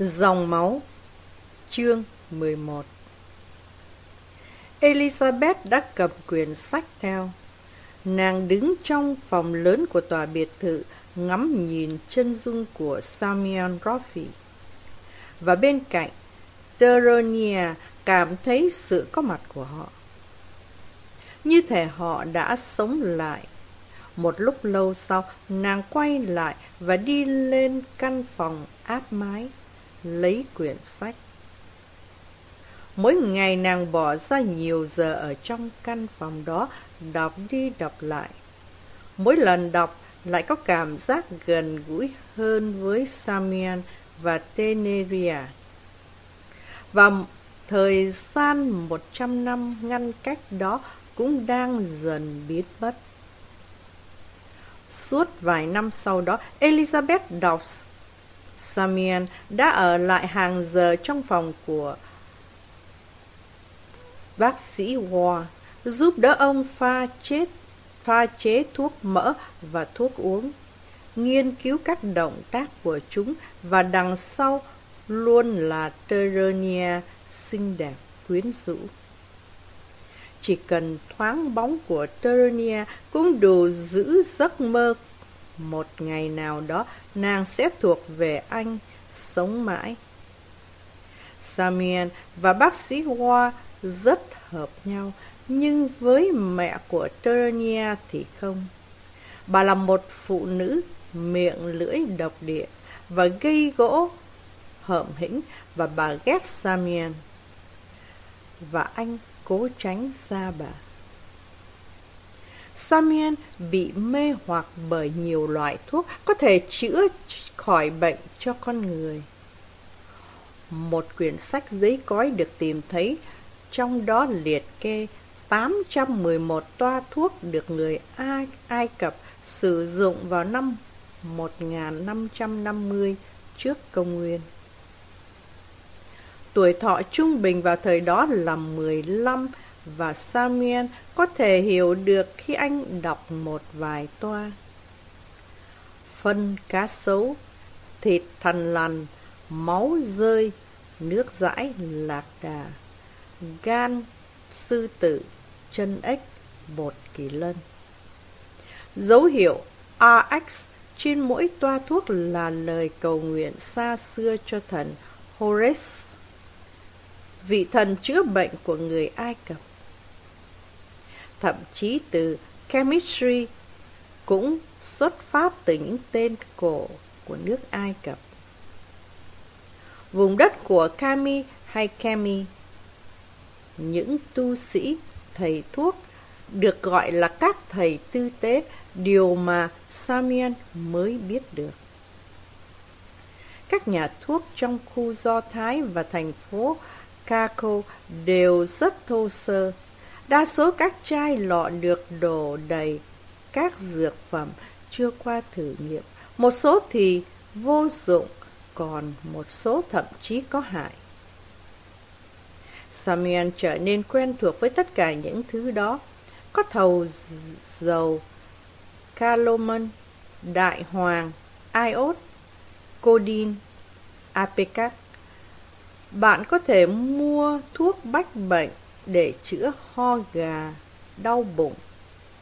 Dòng máu Chương 11 Elizabeth đã cầm quyển sách theo. Nàng đứng trong phòng lớn của tòa biệt thự ngắm nhìn chân dung của Samuel Roffey. Và bên cạnh, Teronia cảm thấy sự có mặt của họ. Như thể họ đã sống lại. Một lúc lâu sau, nàng quay lại và đi lên căn phòng áp mái lấy quyển sách. Mỗi ngày nàng bỏ ra nhiều giờ ở trong căn phòng đó, đọc đi đọc lại. Mỗi lần đọc lại có cảm giác gần gũi hơn với Samian và Teneria. Và thời gian một trăm năm ngăn cách đó cũng đang dần biến mất. Suốt vài năm sau đó, Elizabeth đọc Samian đã ở lại hàng giờ trong phòng của bác sĩ War, giúp đỡ ông pha chết pha chế thuốc mỡ và thuốc uống, nghiên cứu các động tác của chúng và đằng sau luôn là Terenia xinh đẹp, quyến rũ. Chỉ cần thoáng bóng của Terenia cũng đủ giữ giấc mơ một ngày nào đó nàng sẽ thuộc về anh, sống mãi. Samuel và bác sĩ Hoa rất hợp nhau, nhưng với mẹ của Ternia thì không. Bà là một phụ nữ miệng lưỡi độc địa và gây gỗ hợm hĩnh và bà ghét Samuel. Và anh cố tránh xa bà. Samuel bị mê hoặc bởi nhiều loại thuốc có thể chữa khỏi bệnh cho con người. Một quyển sách giấy cói được tìm thấy, trong đó liệt kê 811 toa thuốc được người Ai, Ai Cập sử dụng vào năm 1550 trước công nguyên. Tuổi thọ trung bình vào thời đó là 15 và Samuel có thể hiểu được khi anh đọc một vài toa. Phân cá sấu, thịt thằn lằn, máu rơi, nước dãi lạc đà, gan sư tử, chân ếch, bột kỳ lân. Dấu hiệu RX trên mỗi toa thuốc là lời cầu nguyện xa xưa cho thần Horus, vị thần chữa bệnh của người Ai Cập thậm chí từ chemistry cũng xuất phát từ những tên cổ của nước Ai Cập. Vùng đất của Kami hay Kemi, những tu sĩ, thầy thuốc được gọi là các thầy tư tế, điều mà Samian mới biết được. Các nhà thuốc trong khu Do Thái và thành phố Kako đều rất thô sơ, Đa số các chai lọ được đổ đầy các dược phẩm chưa qua thử nghiệm. Một số thì vô dụng, còn một số thậm chí có hại. Samuel trở nên quen thuộc với tất cả những thứ đó. Có thầu dầu, calomon, đại hoàng, iốt, codin, apecac. Bạn có thể mua thuốc bách bệnh để chữa ho gà, đau bụng,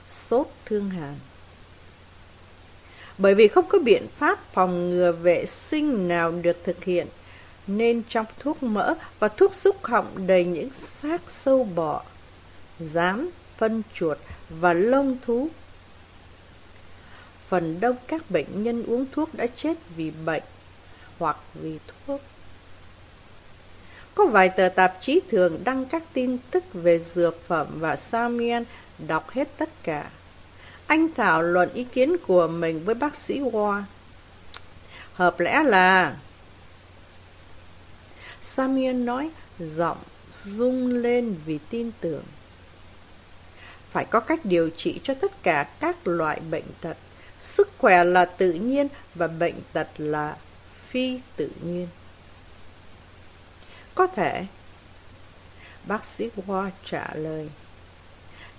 sốt thương hàn. Bởi vì không có biện pháp phòng ngừa vệ sinh nào được thực hiện, nên trong thuốc mỡ và thuốc xúc họng đầy những xác sâu bọ, rán, phân chuột và lông thú. Phần đông các bệnh nhân uống thuốc đã chết vì bệnh hoặc vì thuốc. Có vài tờ tạp chí thường đăng các tin tức về dược phẩm và Samian đọc hết tất cả. Anh thảo luận ý kiến của mình với bác sĩ Hoa. Hợp lẽ là... Samian nói, giọng rung lên vì tin tưởng. Phải có cách điều trị cho tất cả các loại bệnh tật. Sức khỏe là tự nhiên và bệnh tật là phi tự nhiên. Có thể. Bác sĩ Hoa trả lời.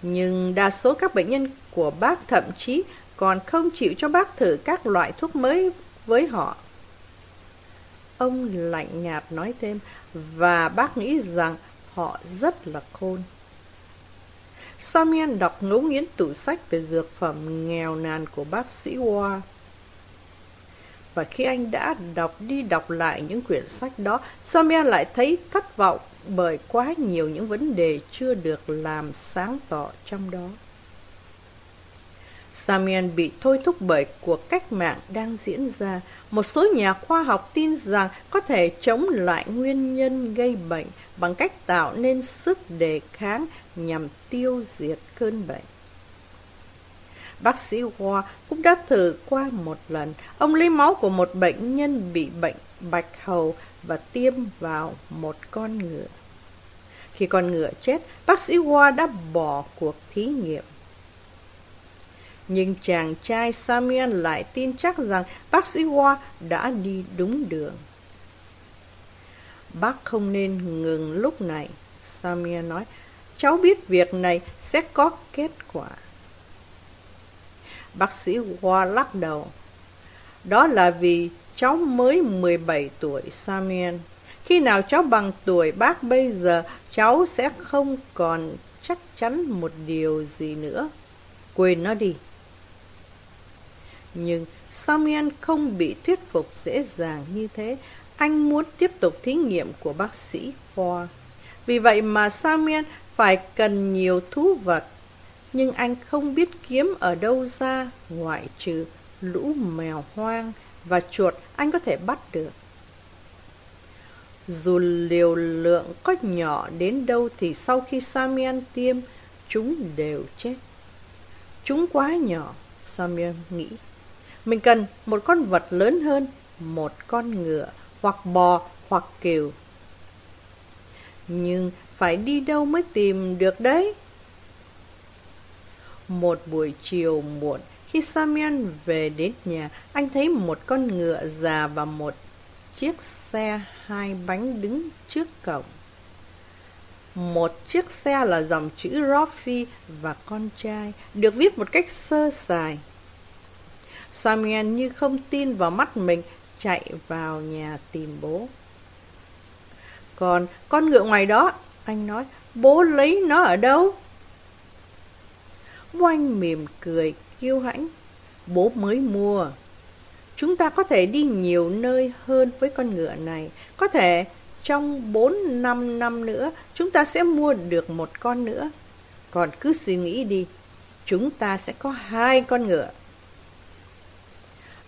Nhưng đa số các bệnh nhân của bác thậm chí còn không chịu cho bác thử các loại thuốc mới với họ. Ông lạnh nhạt nói thêm, và bác nghĩ rằng họ rất là khôn. Samian đọc ngấu nghiến tủ sách về dược phẩm nghèo nàn của bác sĩ Hoa. Và khi anh đã đọc đi đọc lại những quyển sách đó, Samian lại thấy thất vọng bởi quá nhiều những vấn đề chưa được làm sáng tỏ trong đó. Samian bị thôi thúc bởi cuộc cách mạng đang diễn ra. Một số nhà khoa học tin rằng có thể chống lại nguyên nhân gây bệnh bằng cách tạo nên sức đề kháng nhằm tiêu diệt cơn bệnh. Bác sĩ Hoa cũng đã thử qua một lần. Ông lấy máu của một bệnh nhân bị bệnh bạch hầu và tiêm vào một con ngựa. Khi con ngựa chết, bác sĩ Hoa đã bỏ cuộc thí nghiệm. Nhưng chàng trai Samian lại tin chắc rằng bác sĩ Hoa đã đi đúng đường. Bác không nên ngừng lúc này, Samian nói. Cháu biết việc này sẽ có kết quả. Bác sĩ Hoa lắc đầu. Đó là vì cháu mới 17 tuổi, Samian. Khi nào cháu bằng tuổi bác bây giờ, cháu sẽ không còn chắc chắn một điều gì nữa. Quên nó đi. Nhưng Samian không bị thuyết phục dễ dàng như thế. Anh muốn tiếp tục thí nghiệm của bác sĩ Hoa. Vì vậy mà Samian phải cần nhiều thú vật. Nhưng anh không biết kiếm ở đâu ra ngoại trừ lũ mèo hoang và chuột anh có thể bắt được. Dù liều lượng có nhỏ đến đâu thì sau khi Samian tiêm, chúng đều chết. Chúng quá nhỏ, Samian nghĩ. Mình cần một con vật lớn hơn, một con ngựa, hoặc bò, hoặc kiều. Nhưng phải đi đâu mới tìm được đấy? Một buổi chiều muộn, khi Samian về đến nhà, anh thấy một con ngựa già và một chiếc xe hai bánh đứng trước cổng. Một chiếc xe là dòng chữ Roffy và con trai, được viết một cách sơ sài. Samian như không tin vào mắt mình, chạy vào nhà tìm bố. Còn con ngựa ngoài đó, anh nói, bố lấy nó ở đâu? Bố mềm mỉm cười, kiêu hãnh. Bố mới mua. Chúng ta có thể đi nhiều nơi hơn với con ngựa này. Có thể trong 4-5 năm nữa chúng ta sẽ mua được một con nữa. Còn cứ suy nghĩ đi, chúng ta sẽ có hai con ngựa.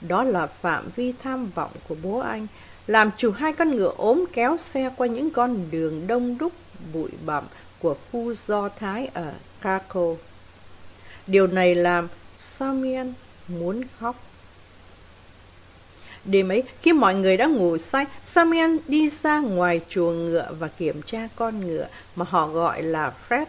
Đó là phạm vi tham vọng của bố anh, làm chủ hai con ngựa ốm kéo xe qua những con đường đông đúc bụi bặm của khu Do Thái ở Krakow. Điều này làm Samian muốn khóc. Đêm ấy, khi mọi người đã ngủ say, Samian đi ra ngoài chuồng ngựa và kiểm tra con ngựa mà họ gọi là Fred.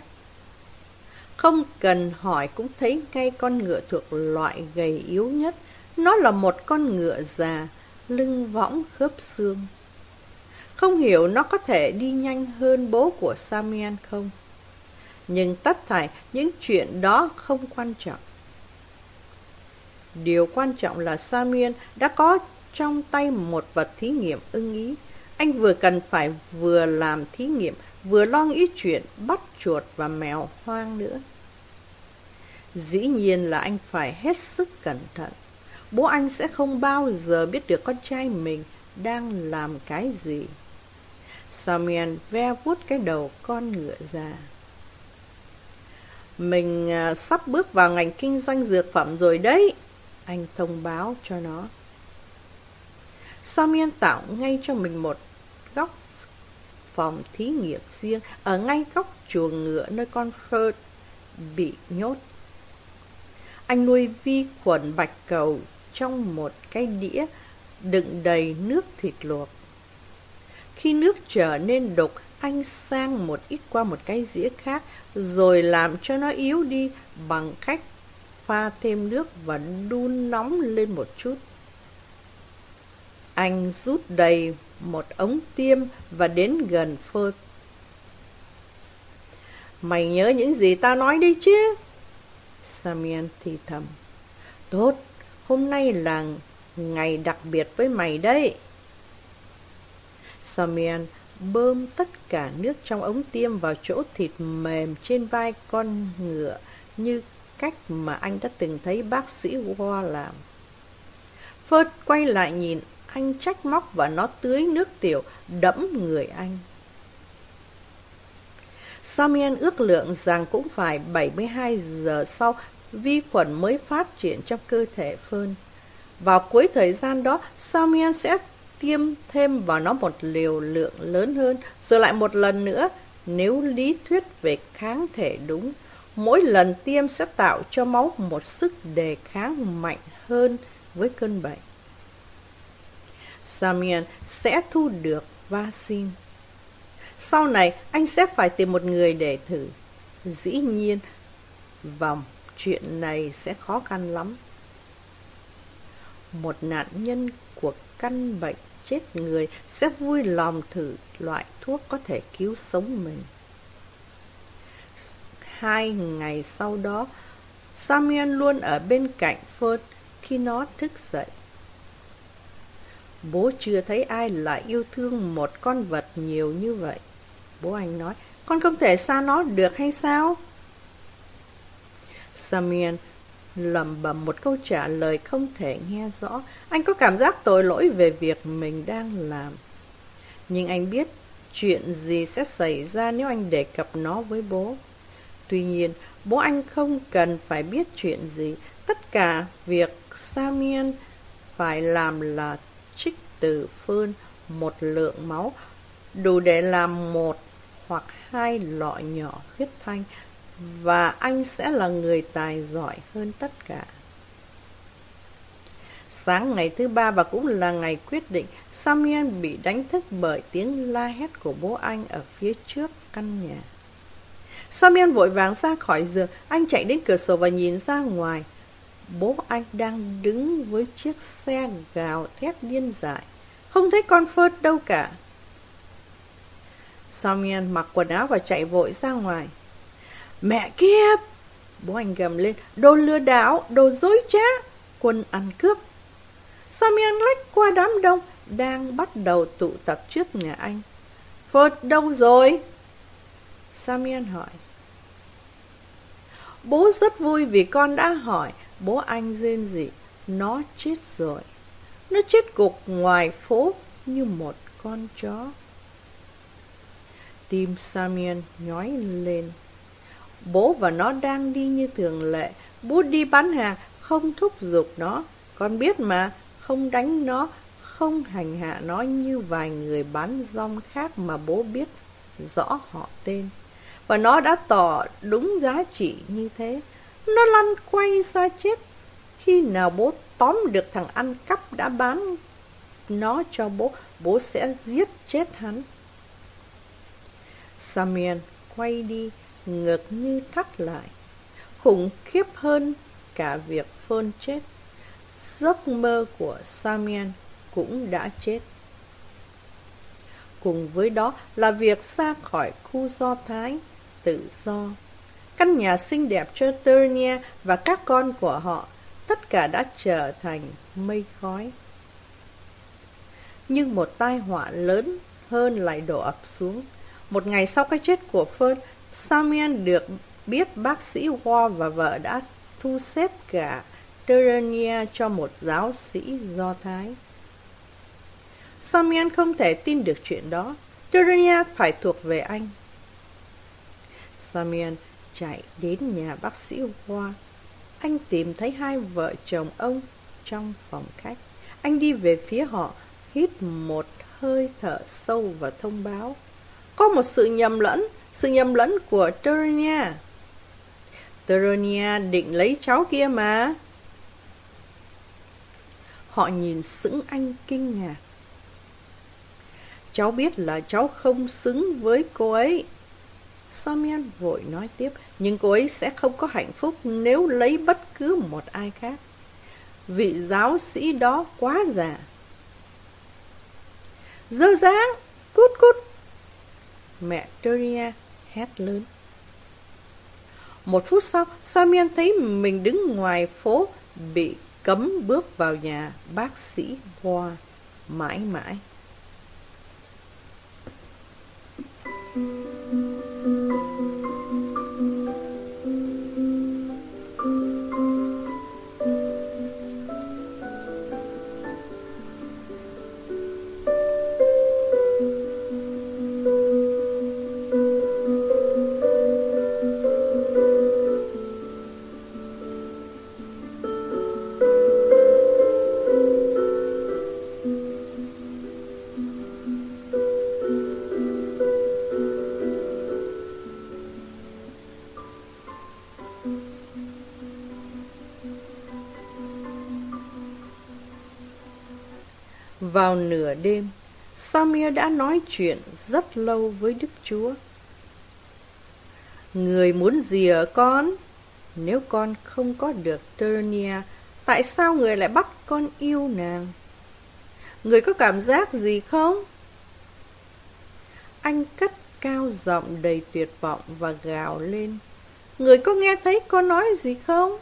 Không cần hỏi cũng thấy ngay con ngựa thuộc loại gầy yếu nhất. Nó là một con ngựa già, lưng võng khớp xương. Không hiểu nó có thể đi nhanh hơn bố của Samian không? Nhưng tất thảy những chuyện đó không quan trọng. Điều quan trọng là Samian đã có trong tay một vật thí nghiệm ưng ý. Anh vừa cần phải vừa làm thí nghiệm, vừa lo nghĩ chuyện bắt chuột và mèo hoang nữa. Dĩ nhiên là anh phải hết sức cẩn thận. Bố anh sẽ không bao giờ biết được con trai mình đang làm cái gì. Samian ve vuốt cái đầu con ngựa già. Mình à, sắp bước vào ngành kinh doanh dược phẩm rồi đấy. Anh thông báo cho nó. Samian tạo ngay cho mình một góc phòng thí nghiệm riêng ở ngay góc chuồng ngựa nơi con Ferd bị nhốt. Anh nuôi vi khuẩn bạch cầu trong một cái đĩa đựng đầy nước thịt luộc. Khi nước trở nên đục, anh sang một ít qua một cái dĩa khác, rồi làm cho nó yếu đi bằng cách pha thêm nước và đun nóng lên một chút. Anh rút đầy một ống tiêm và đến gần phơ. Mày nhớ những gì ta nói đi chứ? Samian thì thầm. Tốt, hôm nay là ngày đặc biệt với mày đấy. Samian bơm tất cả nước trong ống tiêm vào chỗ thịt mềm trên vai con ngựa như cách mà anh đã từng thấy bác sĩ War làm. Phớt quay lại nhìn anh trách móc và nó tưới nước tiểu đẫm người anh. Samian ước lượng rằng cũng phải 72 giờ sau vi khuẩn mới phát triển trong cơ thể Phơn. Vào cuối thời gian đó, Samian sẽ tiêm thêm vào nó một liều lượng lớn hơn, rồi lại một lần nữa, nếu lý thuyết về kháng thể đúng, mỗi lần tiêm sẽ tạo cho máu một sức đề kháng mạnh hơn với cơn bệnh. Samian sẽ thu được vaccine. Sau này, anh sẽ phải tìm một người để thử. Dĩ nhiên, vòng chuyện này sẽ khó khăn lắm. Một nạn nhân của căn bệnh chết người sẽ vui lòng thử loại thuốc có thể cứu sống mình. Hai ngày sau đó, Samuel luôn ở bên cạnh phớt khi nó thức dậy. Bố chưa thấy ai lại yêu thương một con vật nhiều như vậy. Bố anh nói, con không thể xa nó được hay sao? Samuel lẩm bẩm một câu trả lời không thể nghe rõ. Anh có cảm giác tội lỗi về việc mình đang làm. Nhưng anh biết chuyện gì sẽ xảy ra nếu anh đề cập nó với bố. Tuy nhiên, bố anh không cần phải biết chuyện gì. Tất cả việc Samian phải làm là trích từ phơn một lượng máu đủ để làm một hoặc hai lọ nhỏ huyết thanh và anh sẽ là người tài giỏi hơn tất cả. Sáng ngày thứ ba và cũng là ngày quyết định, Samuel bị đánh thức bởi tiếng la hét của bố anh ở phía trước căn nhà. Samuel vội vàng ra khỏi giường, anh chạy đến cửa sổ và nhìn ra ngoài. Bố anh đang đứng với chiếc xe gào thét điên dại. Không thấy con Phớt đâu cả. Samuel mặc quần áo và chạy vội ra ngoài. Mẹ kiếp! Bố anh gầm lên, đồ lừa đảo, đồ dối trá, quân ăn cướp. Samian lách qua đám đông, đang bắt đầu tụ tập trước nhà anh. Phật đâu rồi? Samian hỏi. Bố rất vui vì con đã hỏi. Bố anh rên rỉ. Nó chết rồi. Nó chết cục ngoài phố như một con chó. Tim Samian nhói lên. Bố và nó đang đi như thường lệ. Bố đi bán hàng, không thúc giục nó. Con biết mà, không đánh nó, không hành hạ nó như vài người bán rong khác mà bố biết rõ họ tên. Và nó đã tỏ đúng giá trị như thế. Nó lăn quay ra chết. Khi nào bố tóm được thằng ăn cắp đã bán nó cho bố, bố sẽ giết chết hắn. Samuel quay đi, ngực như thắt lại. Khủng khiếp hơn cả việc phơn chết. Giấc mơ của samian cũng đã chết. Cùng với đó là việc xa khỏi khu do Thái, tự do. Căn nhà xinh đẹp cho Turnia và các con của họ, tất cả đã trở thành mây khói. Nhưng một tai họa lớn hơn lại đổ ập xuống. Một ngày sau cái chết của Fern, Samuel được biết bác sĩ War và vợ đã thu xếp cả Terenia cho một giáo sĩ Do Thái. Samuel không thể tin được chuyện đó. Terenia phải thuộc về anh. Samuel chạy đến nhà bác sĩ Hoa. Anh tìm thấy hai vợ chồng ông trong phòng khách. Anh đi về phía họ, hít một hơi thở sâu và thông báo. Có một sự nhầm lẫn, sự nhầm lẫn của Turania. Turania định lấy cháu kia mà. Họ nhìn sững anh kinh ngạc. Cháu biết là cháu không xứng với cô ấy. Samuel vội nói tiếp, nhưng cô ấy sẽ không có hạnh phúc nếu lấy bất cứ một ai khác. Vị giáo sĩ đó quá già. Dơ dáng, cút cút. Mẹ Doria hét lớn. Một phút sau, Samian thấy mình đứng ngoài phố bị cấm bước vào nhà bác sĩ Hoa mãi mãi. Thank you. Vào nửa đêm, Samir đã nói chuyện rất lâu với Đức Chúa. Người muốn gì ở con? Nếu con không có được Ternia, tại sao người lại bắt con yêu nàng? Người có cảm giác gì không? Anh cất cao giọng đầy tuyệt vọng và gào lên. Người có nghe thấy con nói gì không?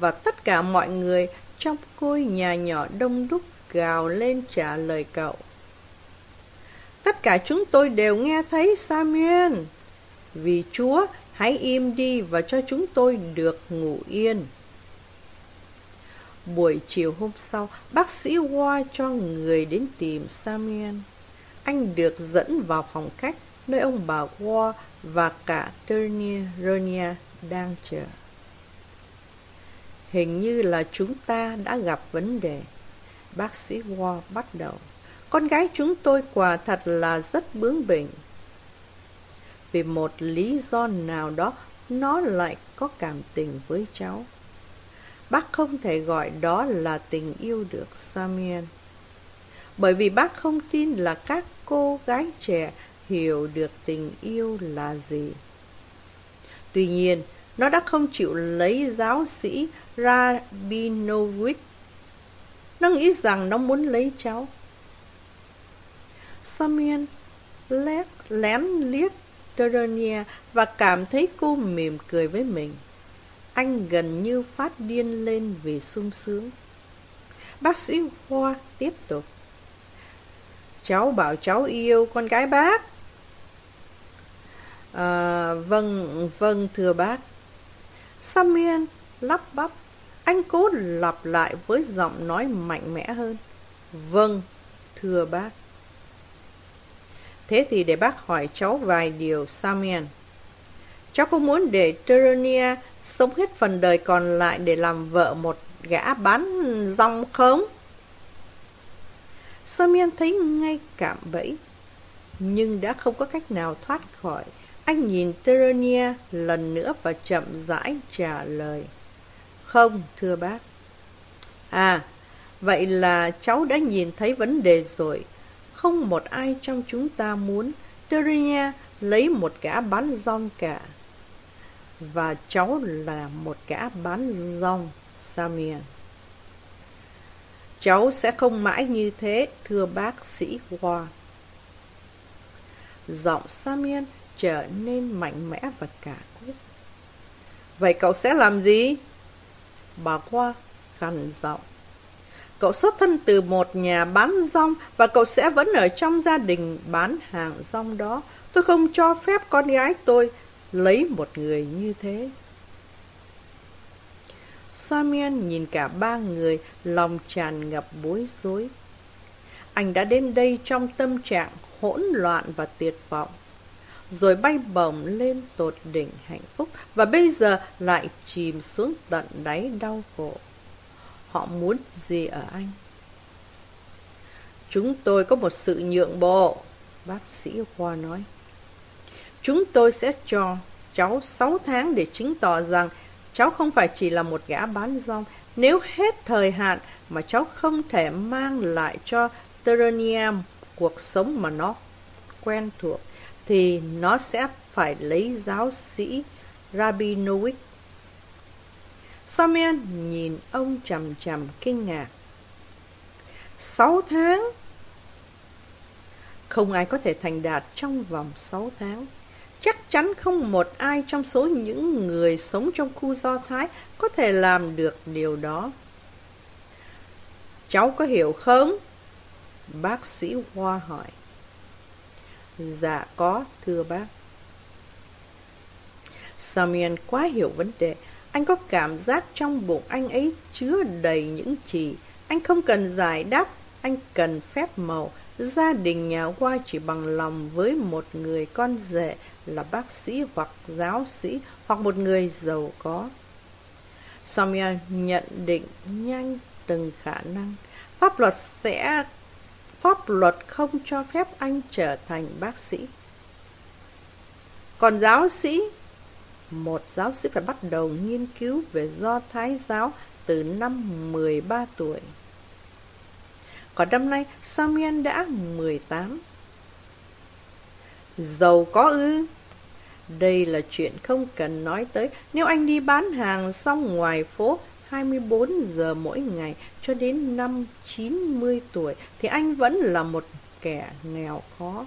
Và tất cả mọi người trong ngôi nhà nhỏ đông đúc gào lên trả lời cậu. Tất cả chúng tôi đều nghe thấy Samuel. Vì Chúa, hãy im đi và cho chúng tôi được ngủ yên. Buổi chiều hôm sau, bác sĩ Hoa cho người đến tìm Samuel. Anh được dẫn vào phòng khách nơi ông bà Hoa và cả Turnia Ronia đang chờ. Hình như là chúng ta đã gặp vấn đề. Bác sĩ war bắt đầu. Con gái chúng tôi quả thật là rất bướng bỉnh. Vì một lý do nào đó, nó lại có cảm tình với cháu. Bác không thể gọi đó là tình yêu được Samuel. Bởi vì bác không tin là các cô gái trẻ hiểu được tình yêu là gì. Tuy nhiên, nó đã không chịu lấy giáo sĩ Rabinovich nó nghĩ rằng nó muốn lấy cháu. Samian lét, lén liếc Teronia và cảm thấy cô mỉm cười với mình. Anh gần như phát điên lên vì sung sướng. Bác sĩ Hoa tiếp tục. Cháu bảo cháu yêu con gái bác. À, vâng, vâng thưa bác. Samian lắp bắp anh cố lặp lại với giọng nói mạnh mẽ hơn. Vâng, thưa bác. Thế thì để bác hỏi cháu vài điều, Samuel. Cháu có muốn để Teronia sống hết phần đời còn lại để làm vợ một gã bán rong không? Samuel thấy ngay cảm bẫy, nhưng đã không có cách nào thoát khỏi. Anh nhìn Teronia lần nữa và chậm rãi trả lời. Không, thưa bác. À, vậy là cháu đã nhìn thấy vấn đề rồi. Không một ai trong chúng ta muốn Terenia lấy một gã bán rong cả. Và cháu là một gã bán rong, samian Cháu sẽ không mãi như thế, thưa bác sĩ Hoa. Giọng samian trở nên mạnh mẽ và cả quyết. Vậy cậu sẽ làm gì? Bà Hoa gằn giọng. Cậu xuất thân từ một nhà bán rong và cậu sẽ vẫn ở trong gia đình bán hàng rong đó. Tôi không cho phép con gái tôi lấy một người như thế. Samuel nhìn cả ba người, lòng tràn ngập bối rối. Anh đã đến đây trong tâm trạng hỗn loạn và tuyệt vọng rồi bay bổng lên tột đỉnh hạnh phúc và bây giờ lại chìm xuống tận đáy đau khổ. Họ muốn gì ở anh? Chúng tôi có một sự nhượng bộ, bác sĩ khoa nói. Chúng tôi sẽ cho cháu 6 tháng để chứng tỏ rằng cháu không phải chỉ là một gã bán rong. Nếu hết thời hạn mà cháu không thể mang lại cho Teronium cuộc sống mà nó quen thuộc thì nó sẽ phải lấy giáo sĩ Rabinowicz. Samuel nhìn ông chầm chầm kinh ngạc. Sáu tháng? Không ai có thể thành đạt trong vòng sáu tháng. Chắc chắn không một ai trong số những người sống trong khu Do Thái có thể làm được điều đó. Cháu có hiểu không? Bác sĩ Hoa hỏi. Dạ có, thưa bác. Samian quá hiểu vấn đề. Anh có cảm giác trong bụng anh ấy chứa đầy những chỉ. Anh không cần giải đáp, anh cần phép màu. Gia đình nhà qua chỉ bằng lòng với một người con rể là bác sĩ hoặc giáo sĩ hoặc một người giàu có. Samuel nhận định nhanh từng khả năng. Pháp luật sẽ pháp luật không cho phép anh trở thành bác sĩ. Còn giáo sĩ, một giáo sĩ phải bắt đầu nghiên cứu về do Thái giáo từ năm 13 tuổi. Còn năm nay, Samian đã 18. Giàu có ư? Đây là chuyện không cần nói tới. Nếu anh đi bán hàng xong ngoài phố 24 giờ mỗi ngày cho đến năm 90 tuổi thì anh vẫn là một kẻ nghèo khó.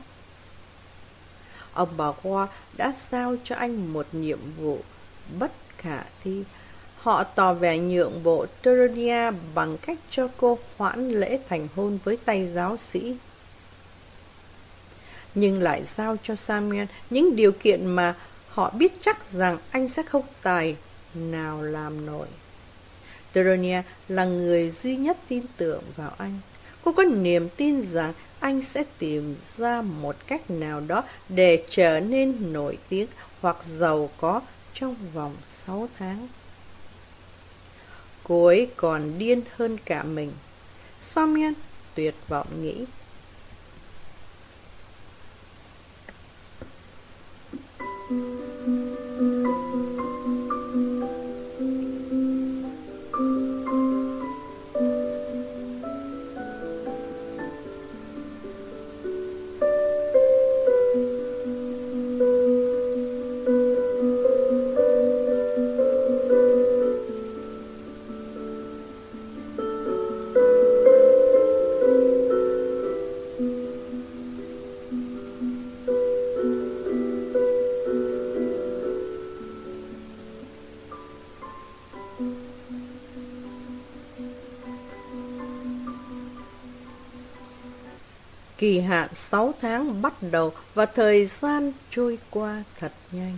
Ông bà Hoa đã giao cho anh một nhiệm vụ bất khả thi. Họ tỏ vẻ nhượng bộ Teronia bằng cách cho cô hoãn lễ thành hôn với tay giáo sĩ. Nhưng lại giao cho Samuel những điều kiện mà họ biết chắc rằng anh sẽ không tài nào làm nổi. Teronia là người duy nhất tin tưởng vào anh. Cô có niềm tin rằng anh sẽ tìm ra một cách nào đó để trở nên nổi tiếng hoặc giàu có trong vòng 6 tháng. Cô ấy còn điên hơn cả mình. Samian tuyệt vọng nghĩ. Kỳ hạn 6 tháng bắt đầu và thời gian trôi qua thật nhanh.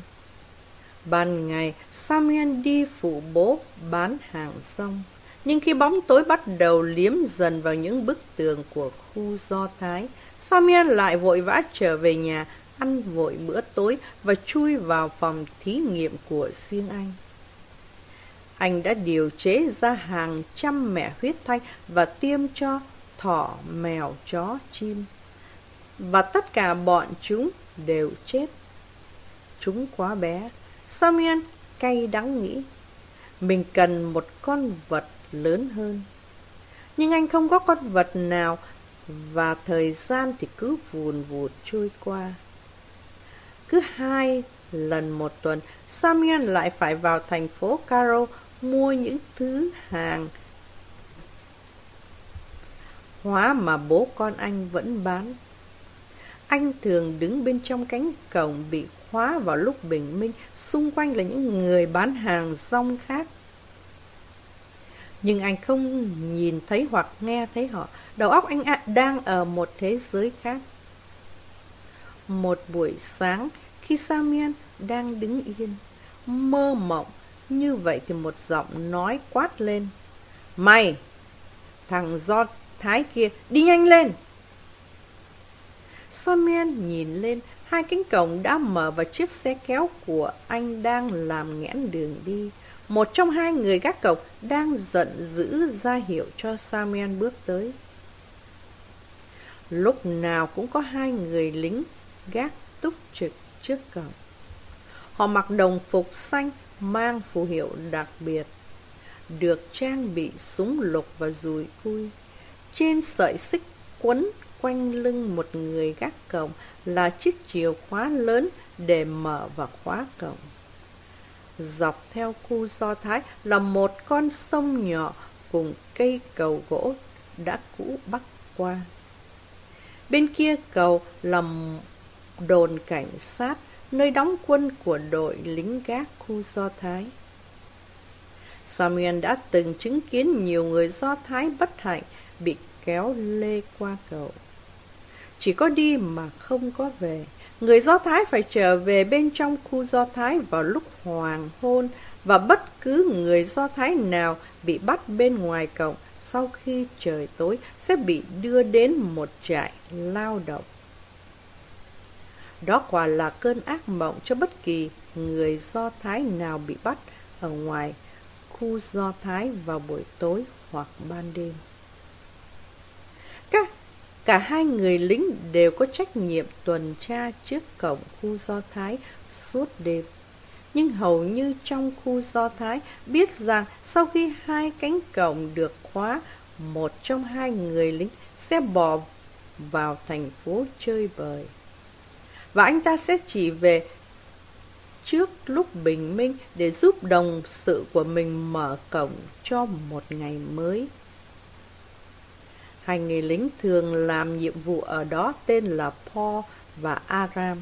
Ban ngày, Samuel đi phụ bố bán hàng rong. Nhưng khi bóng tối bắt đầu liếm dần vào những bức tường của khu Do Thái, Samuel lại vội vã trở về nhà, ăn vội bữa tối và chui vào phòng thí nghiệm của riêng anh. Anh đã điều chế ra hàng trăm mẹ huyết thanh và tiêm cho thỏ, mèo, chó, chim. Và tất cả bọn chúng đều chết. Chúng quá bé. Samuel cay đắng nghĩ. Mình cần một con vật lớn hơn. Nhưng anh không có con vật nào và thời gian thì cứ vùn vụt trôi qua. Cứ hai lần một tuần, Samuel lại phải vào thành phố Caro mua những thứ hàng hóa mà bố con anh vẫn bán. Anh thường đứng bên trong cánh cổng bị khóa vào lúc bình minh, xung quanh là những người bán hàng rong khác. Nhưng anh không nhìn thấy hoặc nghe thấy họ, đầu óc anh đang ở một thế giới khác. Một buổi sáng, khi Samian đang đứng yên, mơ mộng, như vậy thì một giọng nói quát lên. Mày, thằng do thái kia, đi nhanh lên! Samuel nhìn lên, hai cánh cổng đã mở và chiếc xe kéo của anh đang làm nghẽn đường đi. Một trong hai người gác cổng đang giận dữ ra hiệu cho Samuel bước tới. Lúc nào cũng có hai người lính gác túc trực trước cổng. Họ mặc đồng phục xanh mang phù hiệu đặc biệt, được trang bị súng lục và dùi cui. Trên sợi xích quấn quanh lưng một người gác cổng là chiếc chìa khóa lớn để mở và khóa cổng. Dọc theo khu Do Thái là một con sông nhỏ cùng cây cầu gỗ đã cũ bắc qua. Bên kia cầu là đồn cảnh sát, nơi đóng quân của đội lính gác khu Do Thái. Samuel đã từng chứng kiến nhiều người Do Thái bất hạnh bị kéo lê qua cầu chỉ có đi mà không có về. Người Do Thái phải trở về bên trong khu Do Thái vào lúc hoàng hôn, và bất cứ người Do Thái nào bị bắt bên ngoài cổng, sau khi trời tối, sẽ bị đưa đến một trại lao động. Đó quả là cơn ác mộng cho bất kỳ người Do Thái nào bị bắt ở ngoài khu Do Thái vào buổi tối hoặc ban đêm. Cả, hai người lính đều có trách nhiệm tuần tra trước cổng khu Do Thái suốt đêm. Nhưng hầu như trong khu Do Thái biết rằng sau khi hai cánh cổng được khóa, một trong hai người lính sẽ bỏ vào thành phố chơi bời. Và anh ta sẽ chỉ về trước lúc bình minh để giúp đồng sự của mình mở cổng cho một ngày mới. Hai người lính thường làm nhiệm vụ ở đó tên là Paul và Aram.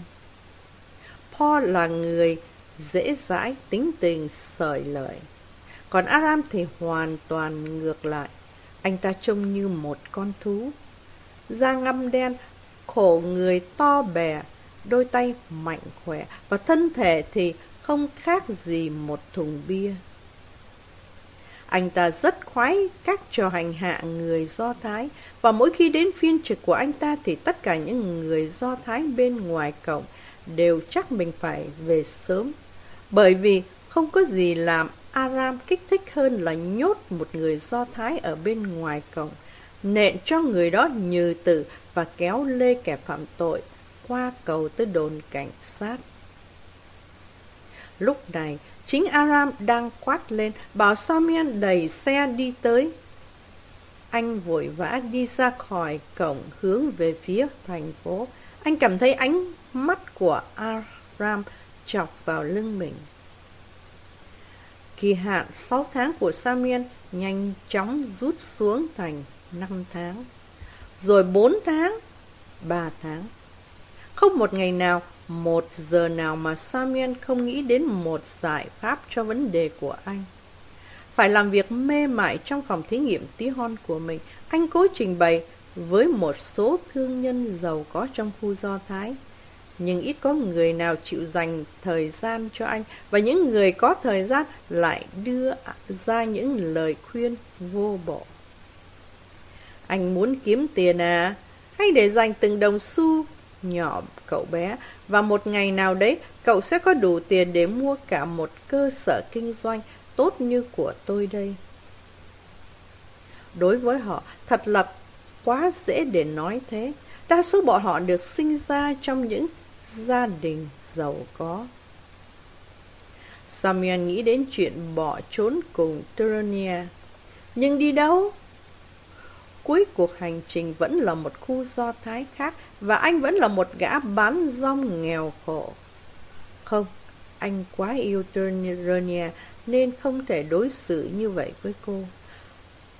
Paul là người dễ dãi, tính tình, sởi lợi. Còn Aram thì hoàn toàn ngược lại. Anh ta trông như một con thú. Da ngăm đen, khổ người to bè, đôi tay mạnh khỏe và thân thể thì không khác gì một thùng bia. Anh ta rất khoái các trò hành hạ người Do Thái và mỗi khi đến phiên trực của anh ta thì tất cả những người Do Thái bên ngoài cổng đều chắc mình phải về sớm. Bởi vì không có gì làm Aram kích thích hơn là nhốt một người Do Thái ở bên ngoài cổng, nện cho người đó như tử và kéo lê kẻ phạm tội qua cầu tới đồn cảnh sát. Lúc này, chính Aram đang quát lên, bảo Samian đẩy xe đi tới. Anh vội vã đi ra khỏi cổng hướng về phía thành phố. Anh cảm thấy ánh mắt của Aram chọc vào lưng mình. Kỳ hạn 6 tháng của Samian nhanh chóng rút xuống thành 5 tháng. Rồi 4 tháng, 3 tháng. Không một ngày nào, một giờ nào mà Samuel không nghĩ đến một giải pháp cho vấn đề của anh. Phải làm việc mê mải trong phòng thí nghiệm tí hon của mình, anh cố trình bày với một số thương nhân giàu có trong khu Do Thái. Nhưng ít có người nào chịu dành thời gian cho anh và những người có thời gian lại đưa ra những lời khuyên vô bổ. Anh muốn kiếm tiền à? Hay để dành từng đồng xu nhỏ cậu bé và một ngày nào đấy cậu sẽ có đủ tiền để mua cả một cơ sở kinh doanh tốt như của tôi đây. Đối với họ, thật là quá dễ để nói thế. Đa số bọn họ được sinh ra trong những gia đình giàu có. Samuel nghĩ đến chuyện bỏ trốn cùng Tyronia. Nhưng đi đâu? Cuối cuộc hành trình vẫn là một khu do thái khác và anh vẫn là một gã bán rong nghèo khổ. Không, anh quá yêu Turneronia nên không thể đối xử như vậy với cô.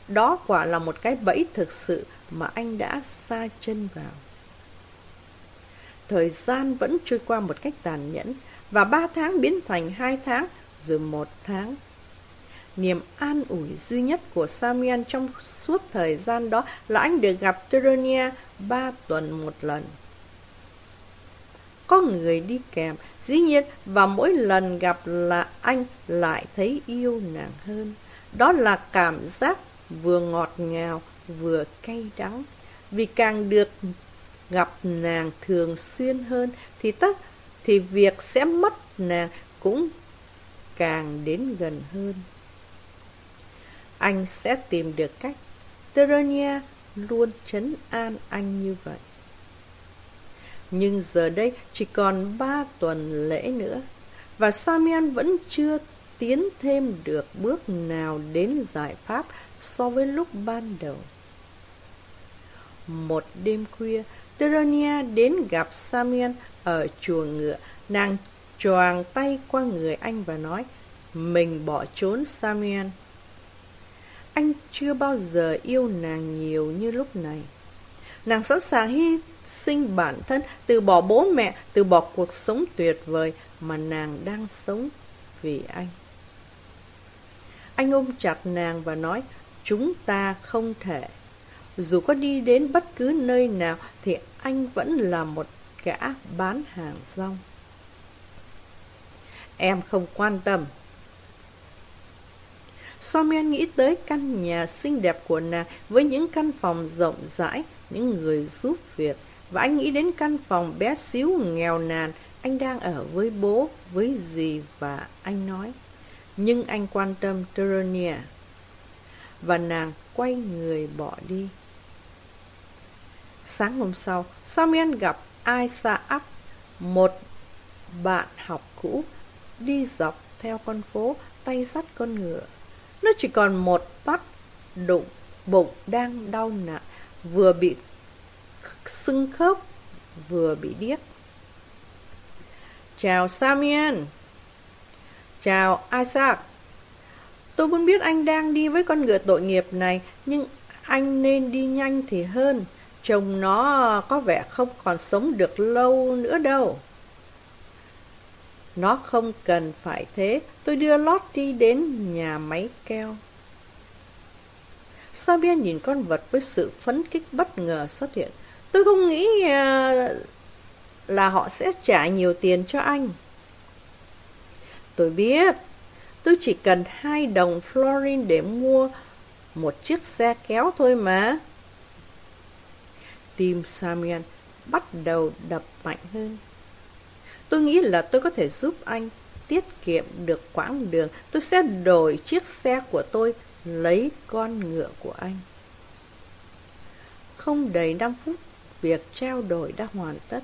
Đó quả là một cái bẫy thực sự mà anh đã xa chân vào. Thời gian vẫn trôi qua một cách tàn nhẫn và ba tháng biến thành hai tháng rồi một tháng Niềm an ủi duy nhất của Samuel trong suốt thời gian đó là anh được gặp Teronia ba tuần một lần. Có người đi kèm, dĩ nhiên, và mỗi lần gặp là anh lại thấy yêu nàng hơn. Đó là cảm giác vừa ngọt ngào, vừa cay đắng. Vì càng được gặp nàng thường xuyên hơn thì tất thì việc sẽ mất nàng cũng càng đến gần hơn anh sẽ tìm được cách. Teronia luôn trấn an anh như vậy. Nhưng giờ đây chỉ còn ba tuần lễ nữa, và Samian vẫn chưa tiến thêm được bước nào đến giải pháp so với lúc ban đầu. Một đêm khuya, Teronia đến gặp Samian ở chùa ngựa. Nàng choàng tay qua người anh và nói, mình bỏ trốn Samian. Anh chưa bao giờ yêu nàng nhiều như lúc này. Nàng sẵn sàng hy sinh bản thân, từ bỏ bố mẹ, từ bỏ cuộc sống tuyệt vời mà nàng đang sống vì anh. Anh ôm chặt nàng và nói, chúng ta không thể. dù có đi đến bất cứ nơi nào thì anh vẫn là một gã bán hàng rong. Em không quan tâm. Somian nghĩ tới căn nhà xinh đẹp của nàng với những căn phòng rộng rãi, những người giúp việc. Và anh nghĩ đến căn phòng bé xíu nghèo nàn anh đang ở với bố, với dì và anh nói. Nhưng anh quan tâm Teronia. Và nàng quay người bỏ đi. Sáng hôm sau, Somian gặp Isaac, một bạn học cũ, đi dọc theo con phố, tay dắt con ngựa. Nó chỉ còn một bát đụng bụng đang đau nặng, vừa bị sưng khớp, vừa bị điếc. Chào Samian. Chào Isaac. Tôi muốn biết anh đang đi với con ngựa tội nghiệp này, nhưng anh nên đi nhanh thì hơn. Chồng nó có vẻ không còn sống được lâu nữa đâu. Nó không cần phải thế, tôi đưa Lottie đến nhà máy keo. Sabia nhìn con vật với sự phấn kích bất ngờ xuất hiện. Tôi không nghĩ à, là họ sẽ trả nhiều tiền cho anh. Tôi biết, tôi chỉ cần hai đồng florin để mua một chiếc xe kéo thôi mà. Tim Samian bắt đầu đập mạnh hơn. Tôi nghĩ là tôi có thể giúp anh tiết kiệm được quãng đường. Tôi sẽ đổi chiếc xe của tôi lấy con ngựa của anh. Không đầy 5 phút, việc trao đổi đã hoàn tất.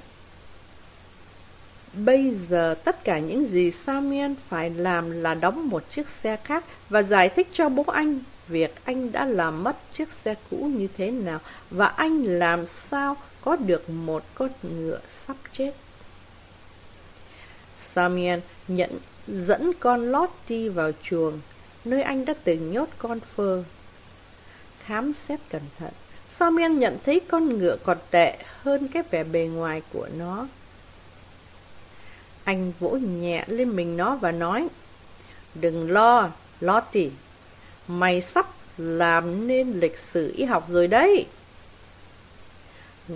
Bây giờ tất cả những gì Samian phải làm là đóng một chiếc xe khác và giải thích cho bố anh việc anh đã làm mất chiếc xe cũ như thế nào và anh làm sao có được một con ngựa sắp chết. Samian nhận dẫn con Lottie vào chuồng, nơi anh đã từng nhốt con phơ. Khám xét cẩn thận, Samian nhận thấy con ngựa còn tệ hơn cái vẻ bề ngoài của nó. Anh vỗ nhẹ lên mình nó và nói, Đừng lo, Lottie, mày sắp làm nên lịch sử y học rồi đấy.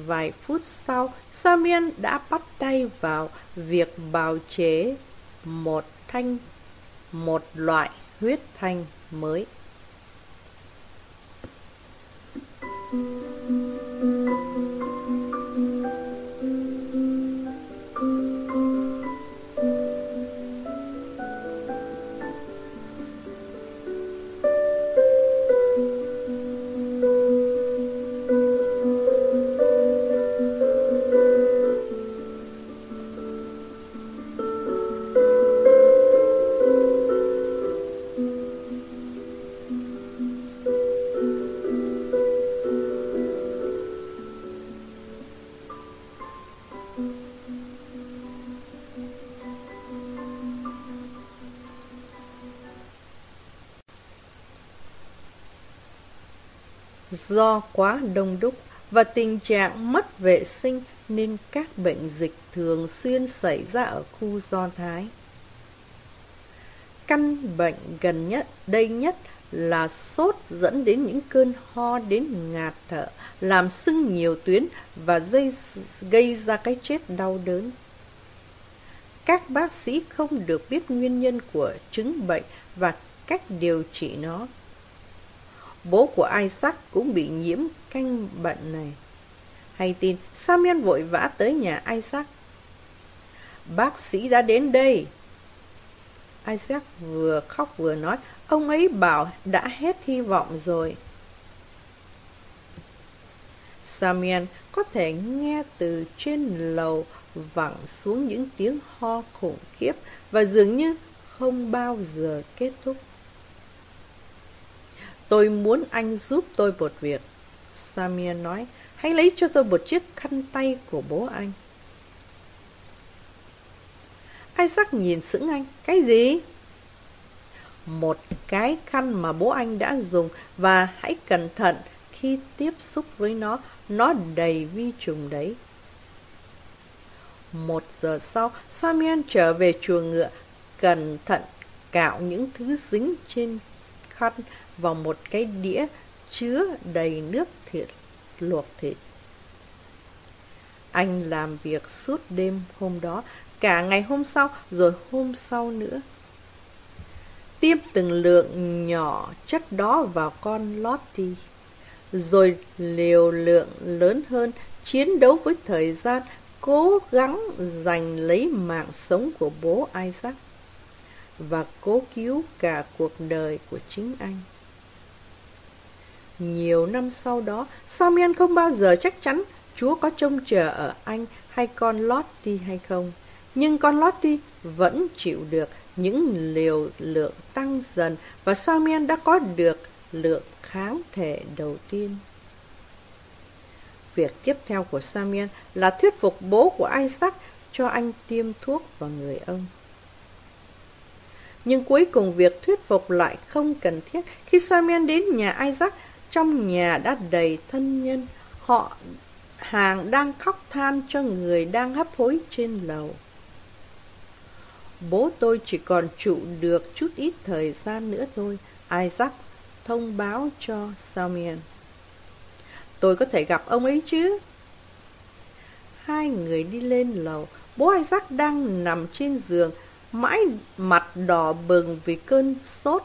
Vài phút sau, Samian đã bắt tay vào việc bào chế một thanh một loại huyết thanh mới. Do quá đông đúc và tình trạng mất vệ sinh nên các bệnh dịch thường xuyên xảy ra ở khu Do Thái. Căn bệnh gần nhất đây nhất là sốt dẫn đến những cơn ho đến ngạt thở, làm sưng nhiều tuyến và dây, gây ra cái chết đau đớn. Các bác sĩ không được biết nguyên nhân của chứng bệnh và cách điều trị nó. Bố của Isaac cũng bị nhiễm canh bệnh này. Hay tin, Samuel vội vã tới nhà Isaac. Bác sĩ đã đến đây. Isaac vừa khóc vừa nói, ông ấy bảo đã hết hy vọng rồi. Samuel có thể nghe từ trên lầu vẳng xuống những tiếng ho khủng khiếp và dường như không bao giờ kết thúc. Tôi muốn anh giúp tôi một việc. Samir nói, hãy lấy cho tôi một chiếc khăn tay của bố anh. Isaac nhìn sững anh, cái gì? Một cái khăn mà bố anh đã dùng và hãy cẩn thận khi tiếp xúc với nó, nó đầy vi trùng đấy. Một giờ sau, Samian trở về chuồng ngựa, cẩn thận cạo những thứ dính trên khăn vào một cái đĩa chứa đầy nước thịt luộc thịt. Anh làm việc suốt đêm hôm đó, cả ngày hôm sau rồi hôm sau nữa. Tiêm từng lượng nhỏ chất đó vào con Lottie, rồi liều lượng lớn hơn chiến đấu với thời gian cố gắng giành lấy mạng sống của bố Isaac và cố cứu cả cuộc đời của chính anh. Nhiều năm sau đó, Samian không bao giờ chắc chắn Chúa có trông chờ ở anh hay con Lottie hay không. Nhưng con Lottie vẫn chịu được những liều lượng tăng dần và Samian đã có được lượng kháng thể đầu tiên. Việc tiếp theo của Samian là thuyết phục bố của Isaac cho anh tiêm thuốc vào người ông. Nhưng cuối cùng việc thuyết phục lại không cần thiết. Khi Samuel đến nhà Isaac, trong nhà đã đầy thân nhân. Họ hàng đang khóc than cho người đang hấp hối trên lầu. Bố tôi chỉ còn trụ được chút ít thời gian nữa thôi. Isaac thông báo cho Samuel. Tôi có thể gặp ông ấy chứ? Hai người đi lên lầu. Bố Isaac đang nằm trên giường, mãi mặt đỏ bừng vì cơn sốt.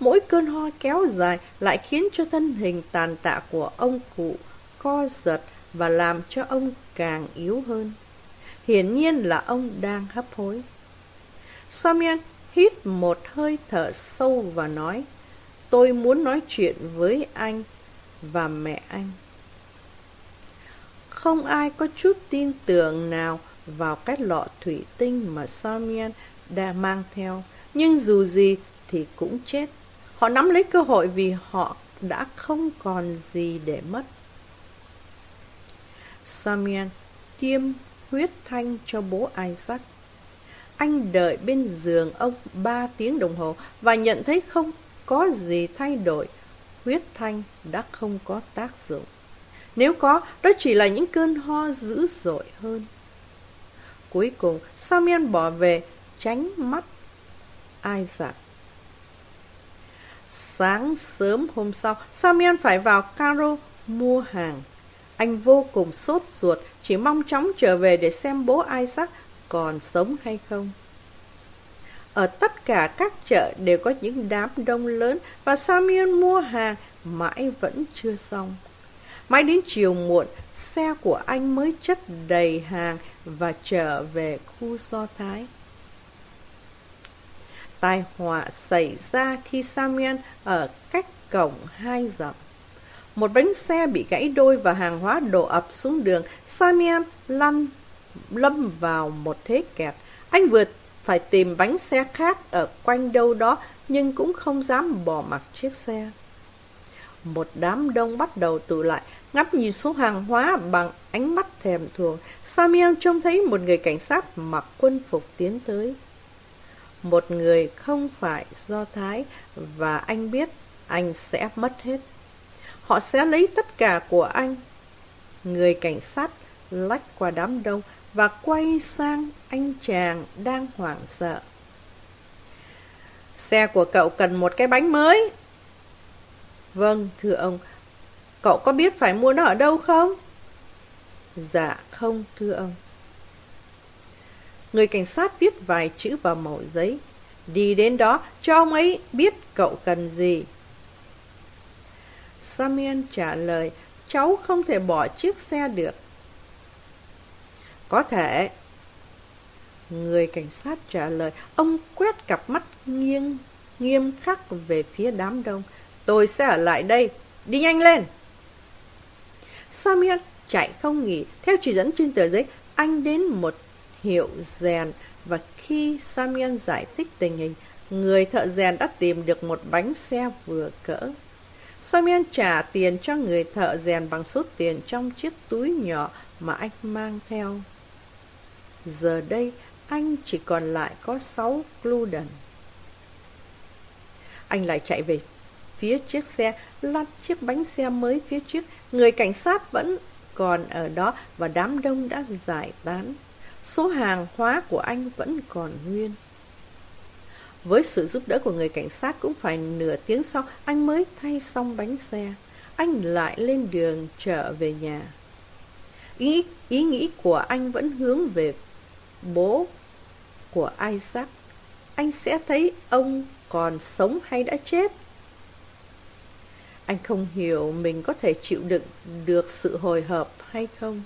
Mỗi cơn ho kéo dài lại khiến cho thân hình tàn tạ của ông cụ co giật và làm cho ông càng yếu hơn. Hiển nhiên là ông đang hấp hối. Samuel hít một hơi thở sâu và nói, tôi muốn nói chuyện với anh và mẹ anh. Không ai có chút tin tưởng nào vào cái lọ thủy tinh mà Samuel đã mang theo, nhưng dù gì thì cũng chết. Họ nắm lấy cơ hội vì họ đã không còn gì để mất. Samuel tiêm huyết thanh cho bố Isaac. Anh đợi bên giường ông ba tiếng đồng hồ và nhận thấy không có gì thay đổi. Huyết thanh đã không có tác dụng. Nếu có, đó chỉ là những cơn ho dữ dội hơn. Cuối cùng, Samuel bỏ về tránh mắt Isaac. Sáng sớm hôm sau, Samuel phải vào Caro mua hàng. Anh vô cùng sốt ruột, chỉ mong chóng trở về để xem bố Isaac còn sống hay không. Ở tất cả các chợ đều có những đám đông lớn và Samuel mua hàng mãi vẫn chưa xong. Mãi đến chiều muộn, xe của anh mới chất đầy hàng và trở về khu Do Thái. Tai họa xảy ra khi Samuel ở cách cổng hai dặm. Một bánh xe bị gãy đôi và hàng hóa đổ ập xuống đường. Samuel lăn lâm vào một thế kẹt. Anh vừa phải tìm bánh xe khác ở quanh đâu đó nhưng cũng không dám bỏ mặc chiếc xe. Một đám đông bắt đầu tụ lại, ngắp nhìn số hàng hóa bằng ánh mắt thèm thuồng. Samuel trông thấy một người cảnh sát mặc quân phục tiến tới. Một người không phải do Thái và anh biết anh sẽ mất hết. Họ sẽ lấy tất cả của anh. Người cảnh sát lách qua đám đông và quay sang anh chàng đang hoảng sợ. Xe của cậu cần một cái bánh mới. Vâng, thưa ông. Cậu có biết phải mua nó ở đâu không? Dạ, không, thưa ông. Người cảnh sát viết vài chữ vào mẩu giấy. Đi đến đó, cho ông ấy biết cậu cần gì. Samuel trả lời, cháu không thể bỏ chiếc xe được. Có thể. Người cảnh sát trả lời, ông quét cặp mắt nghiêng, nghiêm khắc về phía đám đông. Tôi sẽ ở lại đây, đi nhanh lên. Samuel chạy không nghỉ, theo chỉ dẫn trên tờ giấy, anh đến một hiệu rèn và khi Samuel giải thích tình hình, người thợ rèn đã tìm được một bánh xe vừa cỡ. Samuel trả tiền cho người thợ rèn bằng số tiền trong chiếc túi nhỏ mà anh mang theo. Giờ đây, anh chỉ còn lại có 6 gluden. Anh lại chạy về phía chiếc xe, lăn chiếc bánh xe mới phía trước. Người cảnh sát vẫn còn ở đó và đám đông đã giải tán. Số hàng hóa của anh vẫn còn nguyên. Với sự giúp đỡ của người cảnh sát cũng phải nửa tiếng sau anh mới thay xong bánh xe. anh lại lên đường trở về nhà. Ý, ý nghĩ của anh vẫn hướng về bố của Isaac. Anh sẽ thấy ông còn sống hay đã chết. Anh không hiểu mình có thể chịu đựng được sự hồi hộp hay không.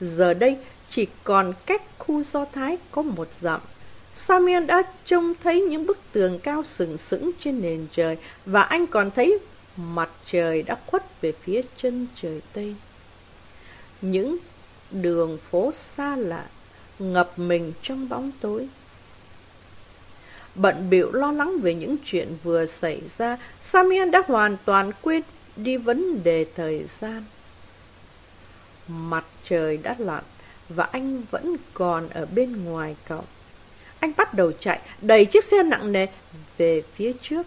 Giờ đây chỉ còn cách khu Do Thái có một dặm. Samuel đã trông thấy những bức tường cao sừng sững trên nền trời và anh còn thấy mặt trời đã khuất về phía chân trời Tây. Những đường phố xa lạ ngập mình trong bóng tối. Bận bịu lo lắng về những chuyện vừa xảy ra, Samuel đã hoàn toàn quên đi vấn đề thời gian. Mặt trời đã lặn và anh vẫn còn ở bên ngoài cổng. Anh bắt đầu chạy, đẩy chiếc xe nặng nề về phía trước.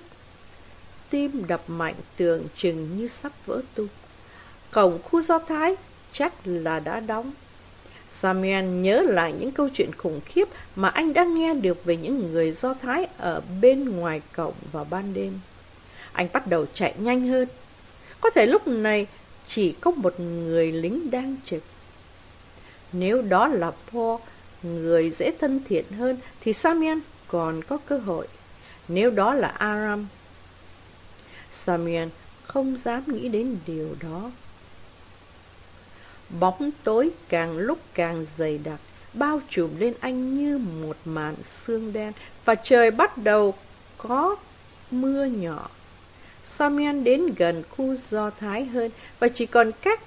Tim đập mạnh tưởng chừng như sắp vỡ tung. Cổng khu Do Thái chắc là đã đóng. Samuel nhớ lại những câu chuyện khủng khiếp mà anh đã nghe được về những người Do Thái ở bên ngoài cổng vào ban đêm. Anh bắt đầu chạy nhanh hơn. Có thể lúc này chỉ có một người lính đang trực. Nếu đó là Paul, người dễ thân thiện hơn, thì Samian còn có cơ hội. Nếu đó là Aram, Samian không dám nghĩ đến điều đó. Bóng tối càng lúc càng dày đặc, bao trùm lên anh như một màn sương đen, và trời bắt đầu có mưa nhỏ. Samian đến gần khu Do Thái hơn và chỉ còn cách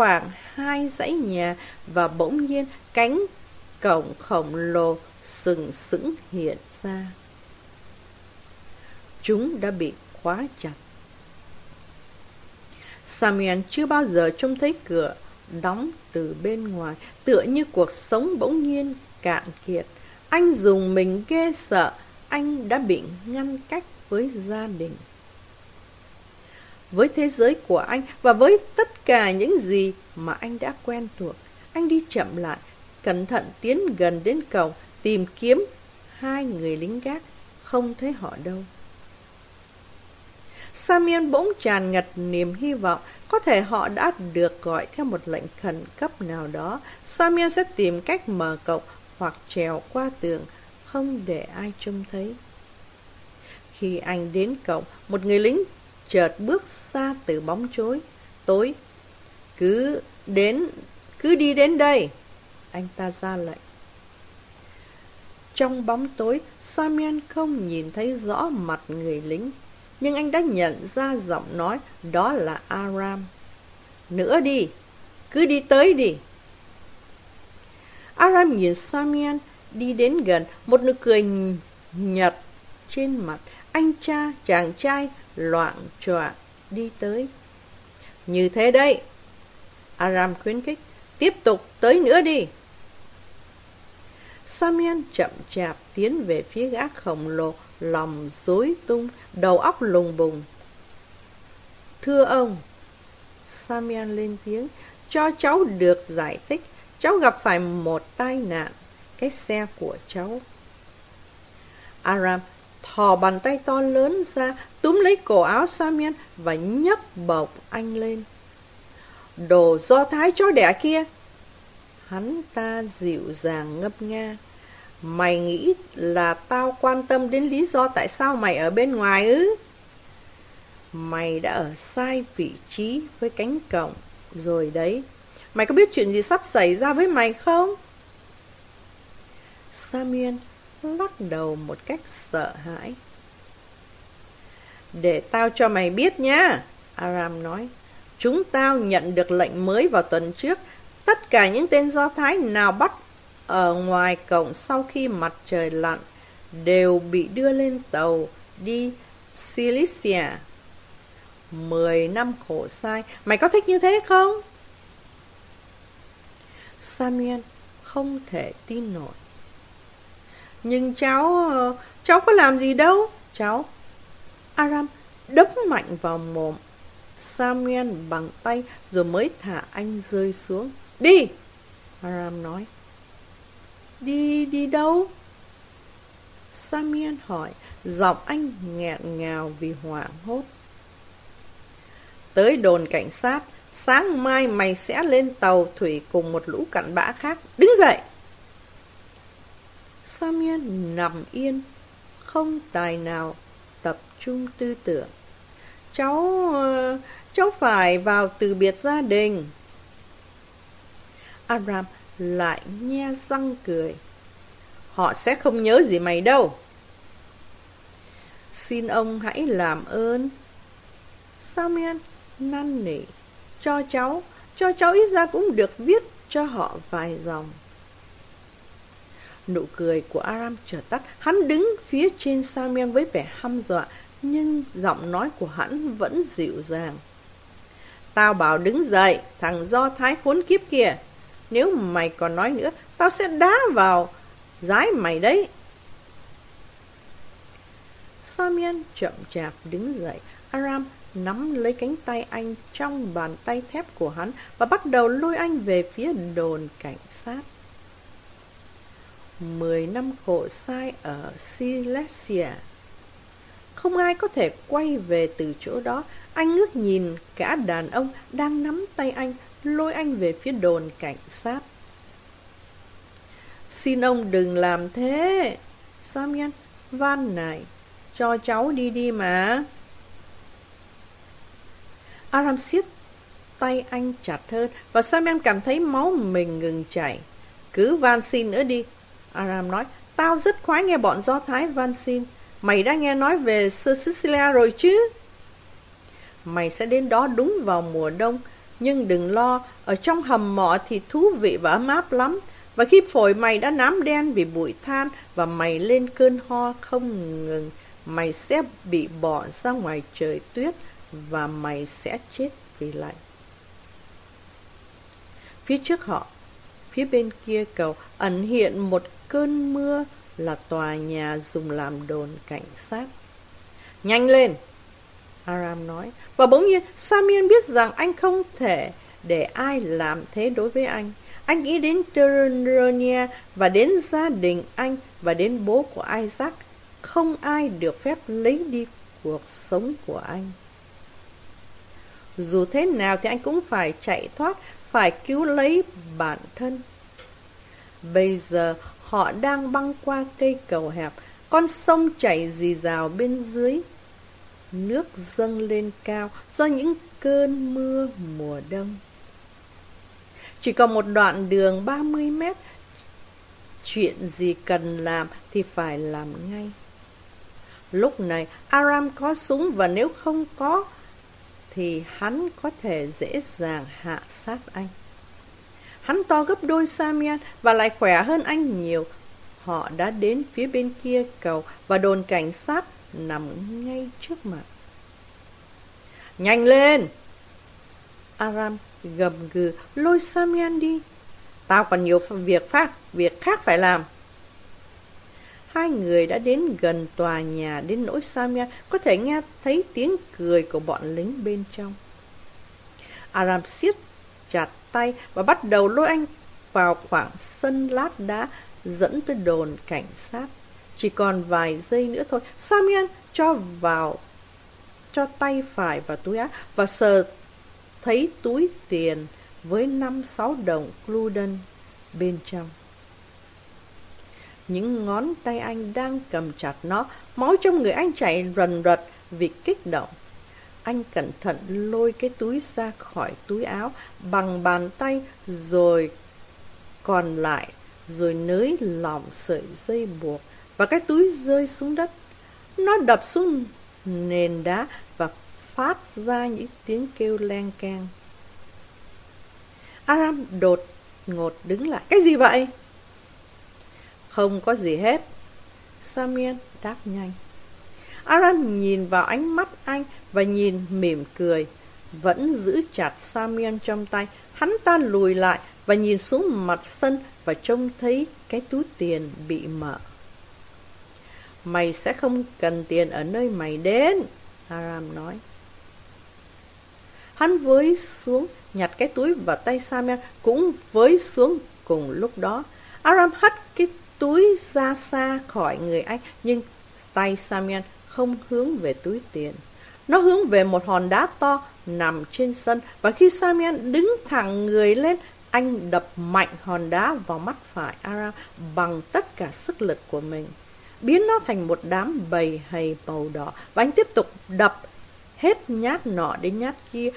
khoảng hai dãy nhà và bỗng nhiên cánh cổng khổng lồ sừng sững hiện ra. Chúng đã bị khóa chặt. Samuel chưa bao giờ trông thấy cửa đóng từ bên ngoài, tựa như cuộc sống bỗng nhiên cạn kiệt. Anh dùng mình ghê sợ, anh đã bị ngăn cách với gia đình. Với thế giới của anh và với tất cả những gì mà anh đã quen thuộc, anh đi chậm lại, cẩn thận tiến gần đến cổng, tìm kiếm hai người lính gác, không thấy họ đâu. Samuel bỗng tràn ngập niềm hy vọng, có thể họ đã được gọi theo một lệnh khẩn cấp nào đó. Samuel sẽ tìm cách mở cổng hoặc trèo qua tường, không để ai trông thấy. Khi anh đến cổng, một người lính chợt bước ra từ bóng chối. Tối, cứ đến, cứ đi đến đây. Anh ta ra lệnh. Trong bóng tối, Samuel không nhìn thấy rõ mặt người lính nhưng anh đã nhận ra giọng nói đó là Aram. Nữa đi, cứ đi tới đi. Aram nhìn Samian đi đến gần, một nụ cười nhật trên mặt. Anh cha, chàng trai, loạn trọa đi tới. Như thế đấy. Aram khuyến khích, tiếp tục tới nữa đi. Samian chậm chạp tiến về phía gã khổng lồ lòng rối tung, đầu óc lùng bùng. Thưa ông, Samian lên tiếng, cho cháu được giải thích, cháu gặp phải một tai nạn, cái xe của cháu. Aram thò bàn tay to lớn ra, túm lấy cổ áo Samian và nhấc bọc anh lên. Đồ do thái chó đẻ kia! Hắn ta dịu dàng ngấp nga. Mày nghĩ là tao quan tâm đến lý do tại sao mày ở bên ngoài ư? Mày đã ở sai vị trí với cánh cổng rồi đấy. Mày có biết chuyện gì sắp xảy ra với mày không? Samian lắc đầu một cách sợ hãi. Để tao cho mày biết nhá, Aram nói. Chúng tao nhận được lệnh mới vào tuần trước. Tất cả những tên Do Thái nào bắt ở ngoài cổng sau khi mặt trời lặn đều bị đưa lên tàu đi Cilicia. Mười năm khổ sai, mày có thích như thế không? Samuel không thể tin nổi. Nhưng cháu, ờ, cháu có làm gì đâu, cháu. Aram đấm mạnh vào mồm Samuel bằng tay rồi mới thả anh rơi xuống. Đi! Aram nói. Đi, đi đâu? Samian hỏi, giọng anh nghẹn ngào vì hoảng hốt. Tới đồn cảnh sát, sáng mai mày sẽ lên tàu thủy cùng một lũ cặn bã khác. Đứng dậy! Samuel nằm yên, không tài nào tập trung tư tưởng. Cháu... Ờ, cháu phải vào từ biệt gia đình. Abraham lại nhe răng cười. Họ sẽ không nhớ gì mày đâu. Xin ông hãy làm ơn. Samuel năn nỉ. Cho cháu, cho cháu ít ra cũng được viết cho họ vài dòng. Nụ cười của Aram trở tắt, hắn đứng phía trên Samian với vẻ hăm dọa, nhưng giọng nói của hắn vẫn dịu dàng. Tao bảo đứng dậy, thằng do thái khốn kiếp kìa. Nếu mày còn nói nữa, tao sẽ đá vào dái mày đấy. Samian chậm chạp đứng dậy. Aram nắm lấy cánh tay anh trong bàn tay thép của hắn và bắt đầu lôi anh về phía đồn cảnh sát. Mười năm khổ sai ở Silesia. Không ai có thể quay về từ chỗ đó. Anh ngước nhìn cả đàn ông đang nắm tay anh, lôi anh về phía đồn cảnh sát. Xin ông đừng làm thế. Samian, van này, cho cháu đi đi mà. Aram siết tay anh chặt hơn và Samian cảm thấy máu mình ngừng chảy. Cứ van xin nữa đi. Aram nói, tao rất khoái nghe bọn Do Thái van xin. Mày đã nghe nói về Sir Sicilia rồi chứ? Mày sẽ đến đó đúng vào mùa đông. Nhưng đừng lo, ở trong hầm mỏ thì thú vị và ấm áp lắm. Và khi phổi mày đã nám đen vì bụi than và mày lên cơn ho không ngừng, mày sẽ bị bỏ ra ngoài trời tuyết và mày sẽ chết vì lạnh. Phía trước họ, phía bên kia cầu ẩn hiện một cơn mưa là tòa nhà dùng làm đồn cảnh sát. Nhanh lên! Aram nói. Và bỗng nhiên Samuel biết rằng anh không thể để ai làm thế đối với anh. Anh nghĩ đến Teronia và đến gia đình anh và đến bố của Isaac. Không ai được phép lấy đi cuộc sống của anh. Dù thế nào thì anh cũng phải chạy thoát, phải cứu lấy bản thân. Bây giờ họ đang băng qua cây cầu hẹp, con sông chảy dì rào bên dưới. Nước dâng lên cao do những cơn mưa mùa đông. Chỉ còn một đoạn đường 30 mét, chuyện gì cần làm thì phải làm ngay. Lúc này Aram có súng và nếu không có thì hắn có thể dễ dàng hạ sát anh. Hắn to gấp đôi Samian và lại khỏe hơn anh nhiều. Họ đã đến phía bên kia cầu và đồn cảnh sát nằm ngay trước mặt. Nhanh lên! Aram gầm gừ lôi Samian đi. Tao còn nhiều việc khác, việc khác phải làm. Hai người đã đến gần tòa nhà đến nỗi Samia có thể nghe thấy tiếng cười của bọn lính bên trong. Aram siết chặt tay và bắt đầu lôi anh vào khoảng sân lát đá dẫn tới đồn cảnh sát. Chỉ còn vài giây nữa thôi, Samian cho vào cho tay phải vào túi áo và sờ thấy túi tiền với năm sáu đồng Cluden bên trong. Những ngón tay anh đang cầm chặt nó, máu trong người anh chảy rần rật vì kích động. Anh cẩn thận lôi cái túi ra khỏi túi áo, bằng bàn tay, rồi còn lại, rồi nới lỏng sợi dây buộc, và cái túi rơi xuống đất. Nó đập xuống nền đá và phát ra những tiếng kêu len keng. Aram đột ngột đứng lại. Cái gì vậy? Không có gì hết. samian đáp nhanh. Aram nhìn vào ánh mắt anh và nhìn mỉm cười. Vẫn giữ chặt samian trong tay. Hắn ta lùi lại và nhìn xuống mặt sân và trông thấy cái túi tiền bị mở. Mày sẽ không cần tiền ở nơi mày đến, Aram nói. Hắn với xuống, nhặt cái túi và tay samian cũng với xuống cùng lúc đó. Aram hất cái túi ra xa khỏi người anh, nhưng tay samian không hướng về túi tiền. Nó hướng về một hòn đá to nằm trên sân và khi Samian đứng thẳng người lên, anh đập mạnh hòn đá vào mắt phải Aram bằng tất cả sức lực của mình, biến nó thành một đám bầy hầy màu đỏ và anh tiếp tục đập hết nhát nọ đến nhát kia.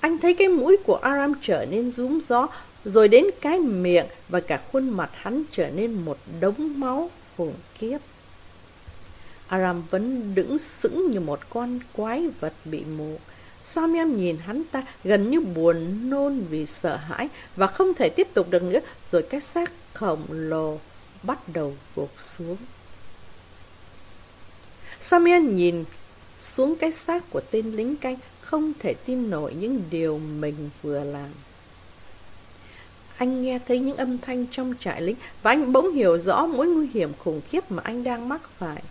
Anh thấy cái mũi của Aram trở nên rúm gió, rồi đến cái miệng và cả khuôn mặt hắn trở nên một đống máu khủng khiếp. Aram vẫn đứng sững như một con quái vật bị mù. samyam nhìn hắn ta gần như buồn nôn vì sợ hãi và không thể tiếp tục được nữa, rồi cái xác khổng lồ bắt đầu gục xuống. samyam nhìn xuống cái xác của tên lính canh, không thể tin nổi những điều mình vừa làm. Anh nghe thấy những âm thanh trong trại lính và anh bỗng hiểu rõ mối nguy hiểm khủng khiếp mà anh đang mắc phải.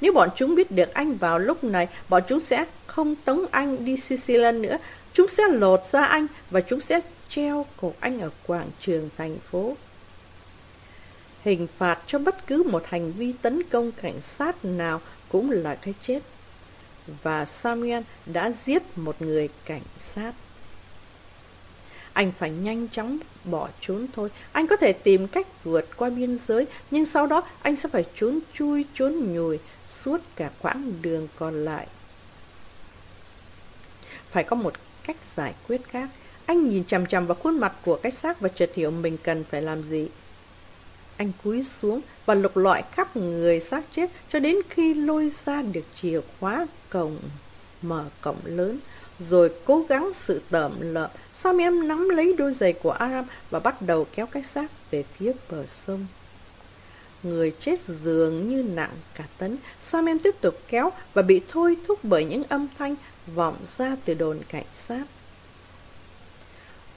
Nếu bọn chúng biết được anh vào lúc này, bọn chúng sẽ không tống anh đi Sicily nữa. Chúng sẽ lột ra anh và chúng sẽ treo cổ anh ở quảng trường thành phố. Hình phạt cho bất cứ một hành vi tấn công cảnh sát nào cũng là cái chết. Và Samuel đã giết một người cảnh sát. Anh phải nhanh chóng bỏ trốn thôi. Anh có thể tìm cách vượt qua biên giới, nhưng sau đó anh sẽ phải trốn chui, trốn nhùi suốt cả quãng đường còn lại. Phải có một cách giải quyết khác. Anh nhìn chằm chằm vào khuôn mặt của cái xác và chợt hiểu mình cần phải làm gì. Anh cúi xuống và lục lọi khắp người xác chết cho đến khi lôi ra được chìa khóa cổng mở cổng lớn rồi cố gắng sự tởm lợm. Sam em nắm lấy đôi giày của Aram và bắt đầu kéo cái xác về phía bờ sông. Người chết dường như nặng cả tấn. Sam em tiếp tục kéo và bị thôi thúc bởi những âm thanh vọng ra từ đồn cảnh sát.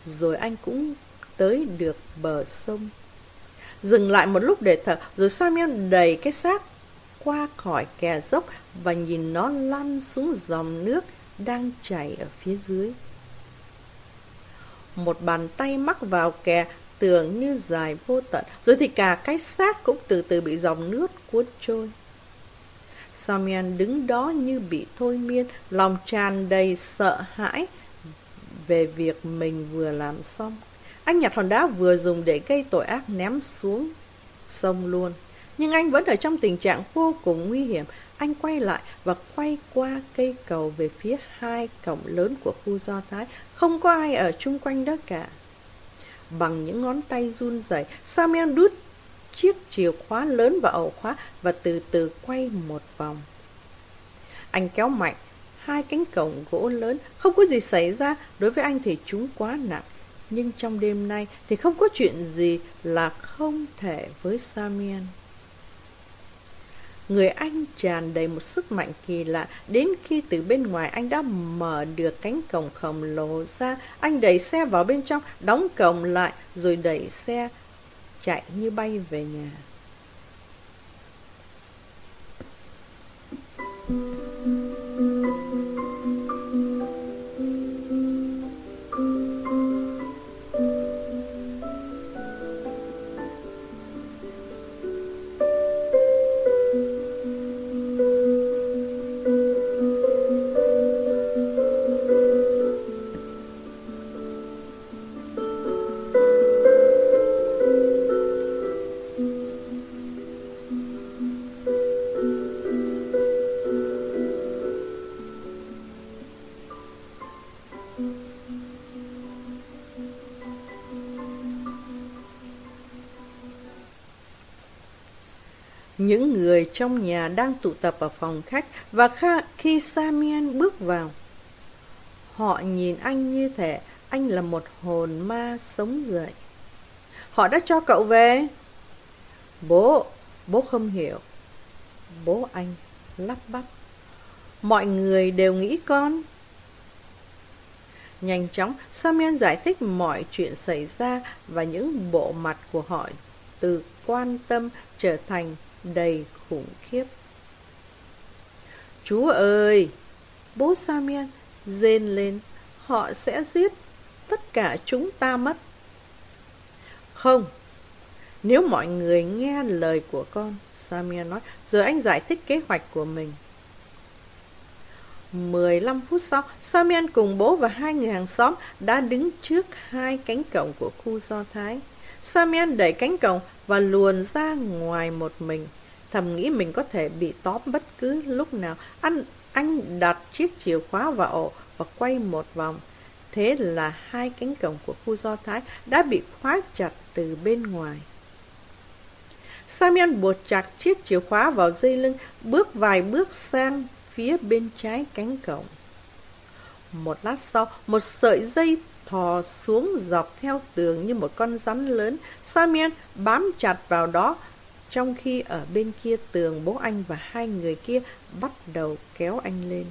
Rồi anh cũng tới được bờ sông. Dừng lại một lúc để thở, rồi Samuel đẩy cái xác qua khỏi kè dốc và nhìn nó lăn xuống dòng nước đang chảy ở phía dưới. Một bàn tay mắc vào kè tưởng như dài vô tận, rồi thì cả cái xác cũng từ từ bị dòng nước cuốn trôi. Samian đứng đó như bị thôi miên, lòng tràn đầy sợ hãi về việc mình vừa làm xong. Anh nhặt hòn đá vừa dùng để gây tội ác ném xuống sông luôn. Nhưng anh vẫn ở trong tình trạng vô cùng nguy hiểm. Anh quay lại và quay qua cây cầu về phía hai cổng lớn của khu do Thái. Không có ai ở chung quanh đó cả. Bằng những ngón tay run rẩy, Samuel đút chiếc chìa khóa lớn vào ổ khóa và từ từ quay một vòng. Anh kéo mạnh hai cánh cổng gỗ lớn, không có gì xảy ra, đối với anh thì chúng quá nặng. Nhưng trong đêm nay thì không có chuyện gì là không thể với Samuel. Người anh tràn đầy một sức mạnh kỳ lạ, đến khi từ bên ngoài anh đã mở được cánh cổng khổng lồ ra, anh đẩy xe vào bên trong, đóng cổng lại, rồi đẩy xe chạy như bay về nhà. Thank you. Trong nhà đang tụ tập ở phòng khách và khi Samian bước vào, họ nhìn anh như thể anh là một hồn ma sống dậy. Họ đã cho cậu về. Bố, bố không hiểu. Bố anh lắp bắp. Mọi người đều nghĩ con. Nhanh chóng, Samian giải thích mọi chuyện xảy ra và những bộ mặt của họ từ quan tâm trở thành đầy khủng khiếp. Chúa ơi! Bố Samian rên lên, họ sẽ giết tất cả chúng ta mất. Không, nếu mọi người nghe lời của con, Samian nói, rồi anh giải thích kế hoạch của mình. 15 phút sau, Samian cùng bố và hai người hàng xóm đã đứng trước hai cánh cổng của khu Do Thái. Samian đẩy cánh cổng và luồn ra ngoài một mình. Thầm nghĩ mình có thể bị tóm bất cứ lúc nào. Anh, anh đặt chiếc chìa khóa vào ổ và quay một vòng. Thế là hai cánh cổng của khu Do Thái đã bị khóa chặt từ bên ngoài. Samian buộc chặt chiếc chìa khóa vào dây lưng, bước vài bước sang phía bên trái cánh cổng. Một lát sau, một sợi dây thò xuống dọc theo tường như một con rắn lớn. Samian bám chặt vào đó, trong khi ở bên kia tường bố anh và hai người kia bắt đầu kéo anh lên.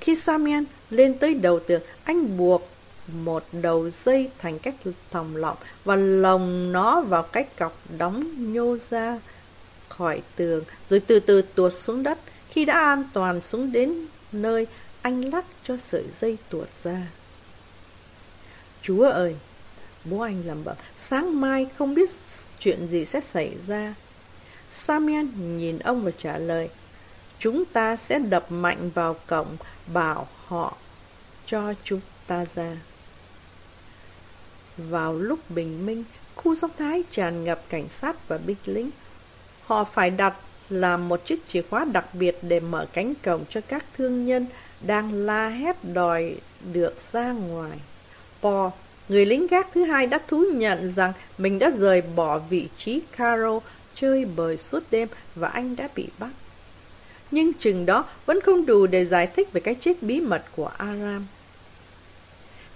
Khi Samian lên tới đầu tường, anh buộc một đầu dây thành cách thòng lọng và lồng nó vào cái cọc đóng nhô ra khỏi tường, rồi từ từ tuột xuống đất. Khi đã an toàn xuống đến nơi, anh lắc cho sợi dây tuột ra. Chúa ơi! Bố anh lẩm bẩm, sáng mai không biết chuyện gì sẽ xảy ra. Samian nhìn ông và trả lời, chúng ta sẽ đập mạnh vào cổng, bảo họ cho chúng ta ra. Vào lúc bình minh, khu dốc thái tràn ngập cảnh sát và binh lính. Họ phải đặt làm một chiếc chìa khóa đặc biệt để mở cánh cổng cho các thương nhân đang la hét đòi được ra ngoài. Po, người lính gác thứ hai đã thú nhận rằng mình đã rời bỏ vị trí Caro chơi bời suốt đêm và anh đã bị bắt. Nhưng chừng đó vẫn không đủ để giải thích về cái chết bí mật của Aram.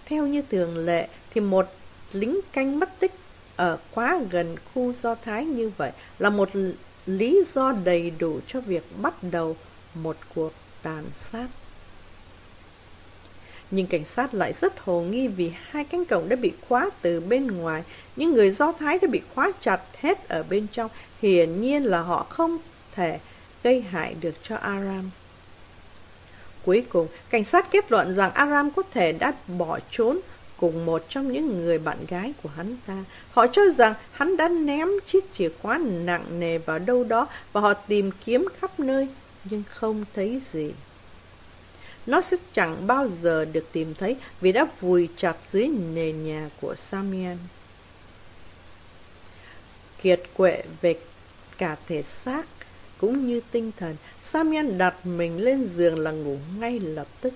Theo như thường lệ thì một lính canh mất tích ở quá gần khu Do Thái như vậy là một lý do đầy đủ cho việc bắt đầu một cuộc tàn sát. Nhưng cảnh sát lại rất hồ nghi vì hai cánh cổng đã bị khóa từ bên ngoài, những người Do Thái đã bị khóa chặt hết ở bên trong. Hiển nhiên là họ không thể gây hại được cho Aram. Cuối cùng, cảnh sát kết luận rằng Aram có thể đã bỏ trốn cùng một trong những người bạn gái của hắn ta. Họ cho rằng hắn đã ném chiếc chìa khóa nặng nề vào đâu đó và họ tìm kiếm khắp nơi, nhưng không thấy gì. Nó sẽ chẳng bao giờ được tìm thấy vì đã vùi chặt dưới nền nhà của Samian. Kiệt quệ về cả thể xác cũng như tinh thần, Samian đặt mình lên giường là ngủ ngay lập tức.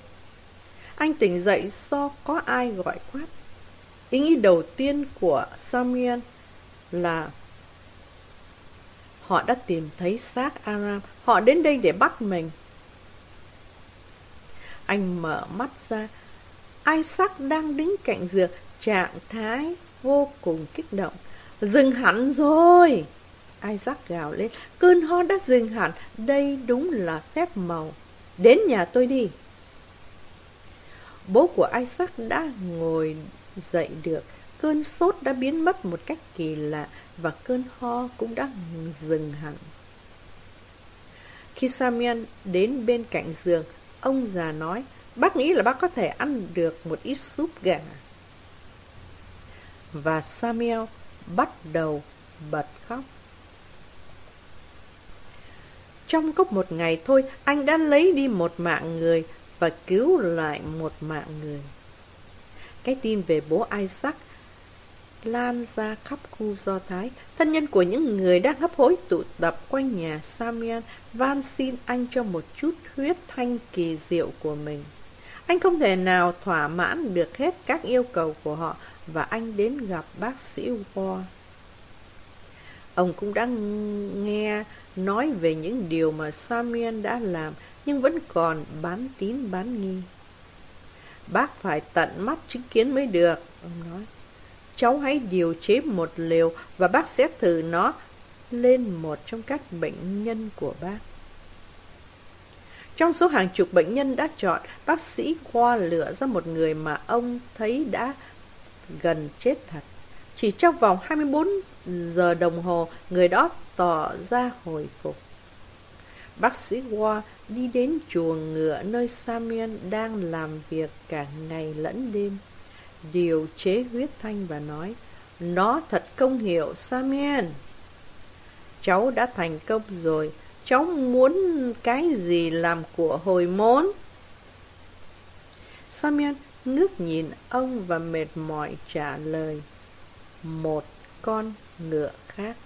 Anh tỉnh dậy do có ai gọi quát. Ý nghĩ đầu tiên của Samian là họ đã tìm thấy xác Aram, họ đến đây để bắt mình. Anh mở mắt ra, Isaac đang đứng cạnh giường, trạng thái vô cùng kích động. Dừng hẳn rồi! Isaac gào lên, cơn ho đã dừng hẳn, đây đúng là phép màu. Đến nhà tôi đi. Bố của Isaac đã ngồi dậy được, cơn sốt đã biến mất một cách kỳ lạ và cơn ho cũng đã dừng hẳn. Khi Samian đến bên cạnh giường, ông già nói, bác nghĩ là bác có thể ăn được một ít súp gà. Và Samuel bắt đầu bật khóc. Trong cốc một ngày thôi, anh đã lấy đi một mạng người và cứu lại một mạng người. Cái tin về bố Isaac lan ra khắp khu Do Thái. Thân nhân của những người đang hấp hối tụ tập quanh nhà Samuel van xin anh cho một chút huyết thanh kỳ diệu của mình. Anh không thể nào thỏa mãn được hết các yêu cầu của họ và anh đến gặp bác sĩ War. Ông cũng đã nghe nói về những điều mà Samuel đã làm nhưng vẫn còn bán tín bán nghi. Bác phải tận mắt chứng kiến mới được, ông nói. Cháu hãy điều chế một liều và bác sẽ thử nó lên một trong các bệnh nhân của bác. Trong số hàng chục bệnh nhân đã chọn, bác sĩ qua lựa ra một người mà ông thấy đã gần chết thật. Chỉ trong vòng 24 giờ đồng hồ, người đó tỏ ra hồi phục. Bác sĩ qua đi đến chuồng ngựa nơi Samuel đang làm việc cả ngày lẫn đêm. Điều chế huyết thanh và nói, nó thật công hiệu Samuel. Cháu đã thành công rồi, cháu muốn cái gì làm của hồi môn? Samuel ngước nhìn ông và mệt mỏi trả lời. Một con ngựa khác.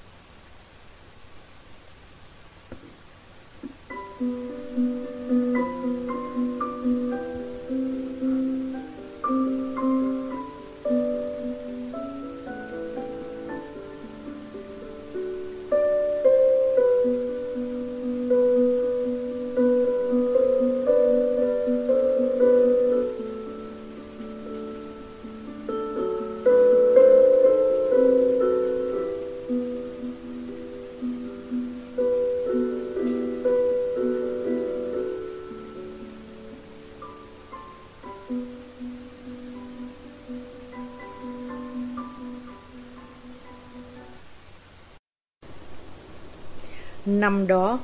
Năm đó,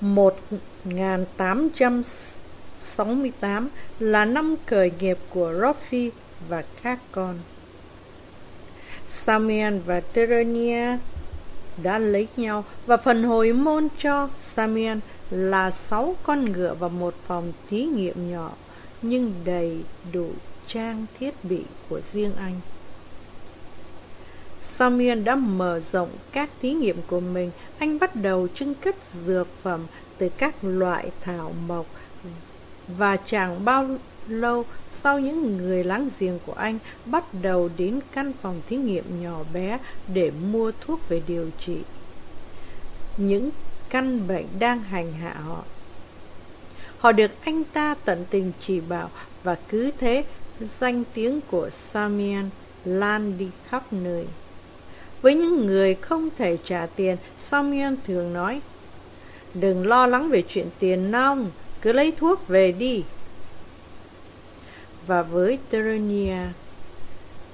1868 là năm khởi nghiệp của Rofi và các con. Samian và Terenia đã lấy nhau và phần hồi môn cho Samian là sáu con ngựa và một phòng thí nghiệm nhỏ nhưng đầy đủ trang thiết bị của riêng anh samian đã mở rộng các thí nghiệm của mình. Anh bắt đầu trưng cất dược phẩm từ các loại thảo mộc và chẳng bao lâu sau những người láng giềng của anh bắt đầu đến căn phòng thí nghiệm nhỏ bé để mua thuốc về điều trị những căn bệnh đang hành hạ họ. Họ được anh ta tận tình chỉ bảo và cứ thế danh tiếng của Samian lan đi khắp nơi. Với những người không thể trả tiền, Samian thường nói Đừng lo lắng về chuyện tiền nong, cứ lấy thuốc về đi. Và với Terenia,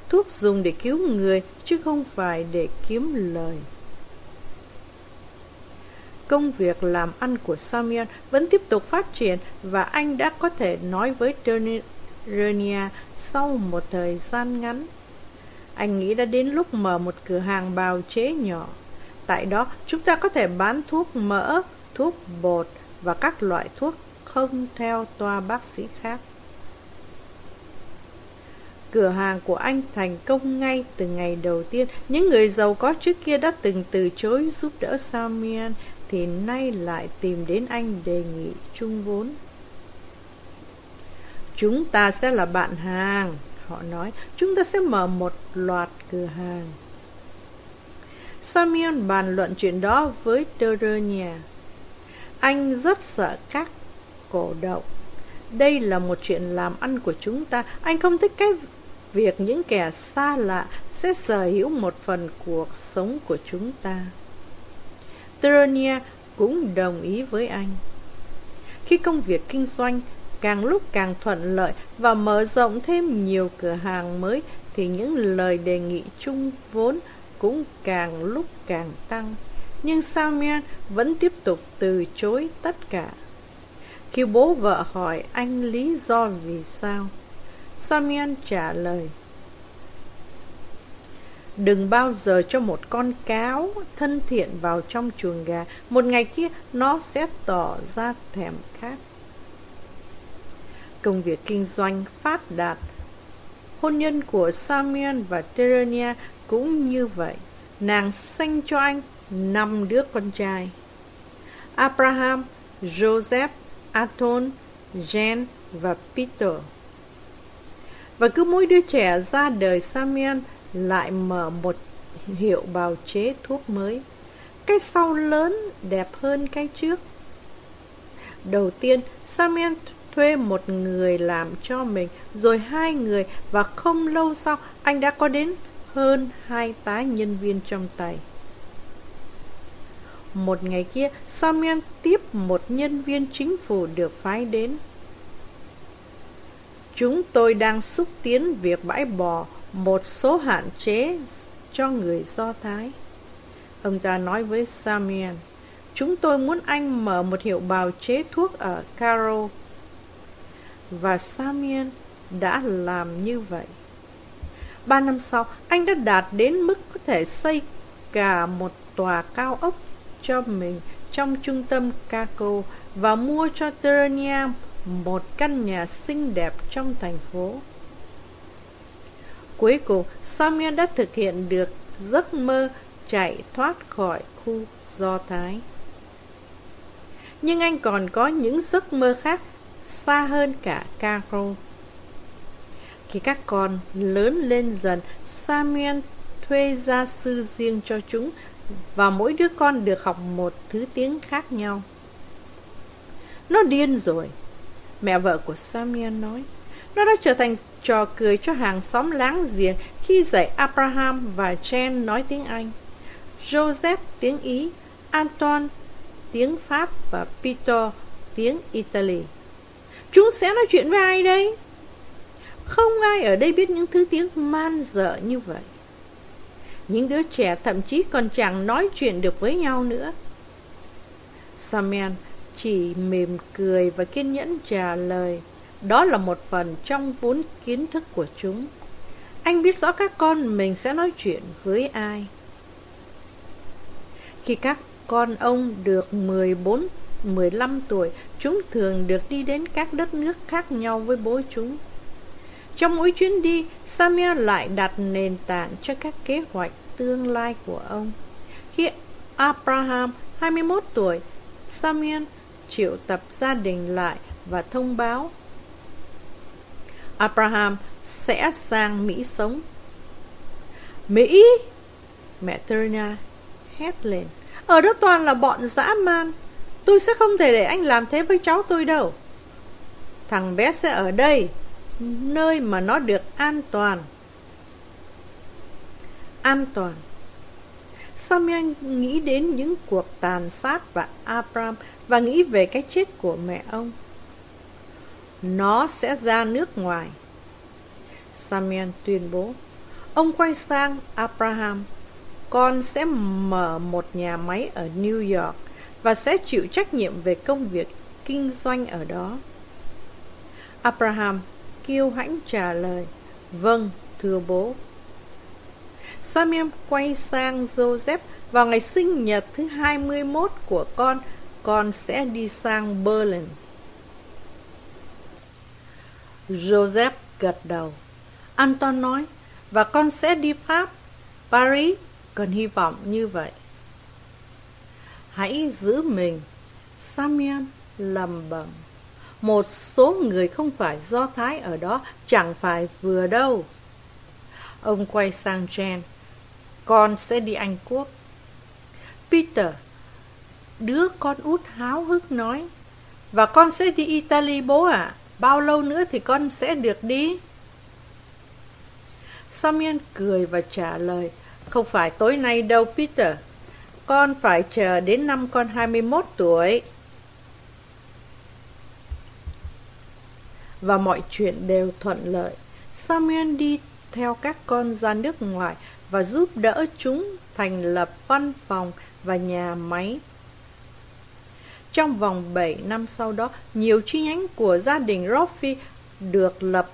thuốc dùng để cứu người chứ không phải để kiếm lời. Công việc làm ăn của Samuel vẫn tiếp tục phát triển và anh đã có thể nói với Terenia sau một thời gian ngắn. Anh nghĩ đã đến lúc mở một cửa hàng bào chế nhỏ. Tại đó, chúng ta có thể bán thuốc mỡ, thuốc bột và các loại thuốc không theo toa bác sĩ khác. Cửa hàng của anh thành công ngay từ ngày đầu tiên. Những người giàu có trước kia đã từng từ chối giúp đỡ samian thì nay lại tìm đến anh đề nghị chung vốn. Chúng ta sẽ là bạn hàng, họ nói, chúng ta sẽ mở một loạt cửa hàng. Samuel bàn luận chuyện đó với Teronia. Anh rất sợ các cổ động. Đây là một chuyện làm ăn của chúng ta. Anh không thích cái việc những kẻ xa lạ sẽ sở hữu một phần cuộc sống của chúng ta. Teronia cũng đồng ý với anh. Khi công việc kinh doanh càng lúc càng thuận lợi và mở rộng thêm nhiều cửa hàng mới thì những lời đề nghị chung vốn cũng càng lúc càng tăng. Nhưng Samuel vẫn tiếp tục từ chối tất cả. Khi bố vợ hỏi anh lý do vì sao, Samuel trả lời Đừng bao giờ cho một con cáo thân thiện vào trong chuồng gà. Một ngày kia nó sẽ tỏ ra thèm khát. Công việc kinh doanh phát đạt. Hôn nhân của Samuel và Terenia cũng như vậy. Nàng sinh cho anh năm đứa con trai. Abraham, Joseph, Aton, Jen và Peter. Và cứ mỗi đứa trẻ ra đời Samuel lại mở một hiệu bào chế thuốc mới. Cái sau lớn đẹp hơn cái trước. Đầu tiên, Samuel thuê một người làm cho mình, rồi hai người và không lâu sau anh đã có đến hơn hai tá nhân viên trong tay. Một ngày kia, Samuel tiếp một nhân viên chính phủ được phái đến. Chúng tôi đang xúc tiến việc bãi bỏ một số hạn chế cho người Do Thái. Ông ta nói với Samuel, chúng tôi muốn anh mở một hiệu bào chế thuốc ở Caro. Và Samuel đã làm như vậy. Ba năm sau, anh đã đạt đến mức có thể xây cả một tòa cao ốc cho mình trong trung tâm Caco và mua cho Terenia một căn nhà xinh đẹp trong thành phố. Cuối cùng, Samuel đã thực hiện được giấc mơ chạy thoát khỏi khu Do Thái. Nhưng anh còn có những giấc mơ khác xa hơn cả Caro. Khi các con lớn lên dần, Samuel thuê gia sư riêng cho chúng và mỗi đứa con được học một thứ tiếng khác nhau. Nó điên rồi, mẹ vợ của Samuel nói. Nó đã trở thành trò cười cho hàng xóm láng giềng khi dạy Abraham và Jen nói tiếng Anh, Joseph tiếng Ý, Anton tiếng Pháp và Peter tiếng Italy. Chúng sẽ nói chuyện với ai đây? Không ai ở đây biết những thứ tiếng man dợ như vậy. Những đứa trẻ thậm chí còn chẳng nói chuyện được với nhau nữa. Samen chỉ mỉm cười và kiên nhẫn trả lời. Đó là một phần trong vốn kiến thức của chúng. Anh biết rõ các con mình sẽ nói chuyện với ai. Khi các con ông được 14, 15 tuổi, chúng thường được đi đến các đất nước khác nhau với bố chúng. Trong mỗi chuyến đi, Samuel lại đặt nền tảng cho các kế hoạch tương lai của ông. Khi Abraham 21 tuổi, Samuel triệu tập gia đình lại và thông báo Abraham sẽ sang Mỹ sống. Mỹ! Mẹ Turner hét lên. Ở đó toàn là bọn dã man. Tôi sẽ không thể để anh làm thế với cháu tôi đâu. Thằng bé sẽ ở đây, nơi mà nó được an toàn. An toàn. Samuel nghĩ đến những cuộc tàn sát và abram và nghĩ về cái chết của mẹ ông. Nó sẽ ra nước ngoài. Samuel tuyên bố. Ông quay sang Abraham. Con sẽ mở một nhà máy ở New York và sẽ chịu trách nhiệm về công việc kinh doanh ở đó. Abraham kiêu hãnh trả lời. Vâng, thưa bố. Samuel quay sang Joseph vào ngày sinh nhật thứ 21 của con, con sẽ đi sang Berlin. Joseph gật đầu. Anton nói, và con sẽ đi Pháp, Paris, cần hy vọng như vậy. Hãy giữ mình, Samuel lầm bầm. Một số người không phải do Thái ở đó chẳng phải vừa đâu. Ông quay sang Jen. Con sẽ đi Anh Quốc. Peter, đứa con út háo hức nói. Và con sẽ đi Italy bố ạ. À? Bao lâu nữa thì con sẽ được đi? Samuel cười và trả lời. Không phải tối nay đâu Peter. Con phải chờ đến năm con 21 tuổi. Và mọi chuyện đều thuận lợi. Samuel đi theo các con ra nước ngoài và giúp đỡ chúng thành lập văn phòng và nhà máy. Trong vòng 7 năm sau đó, nhiều chi nhánh của gia đình Roffy được lập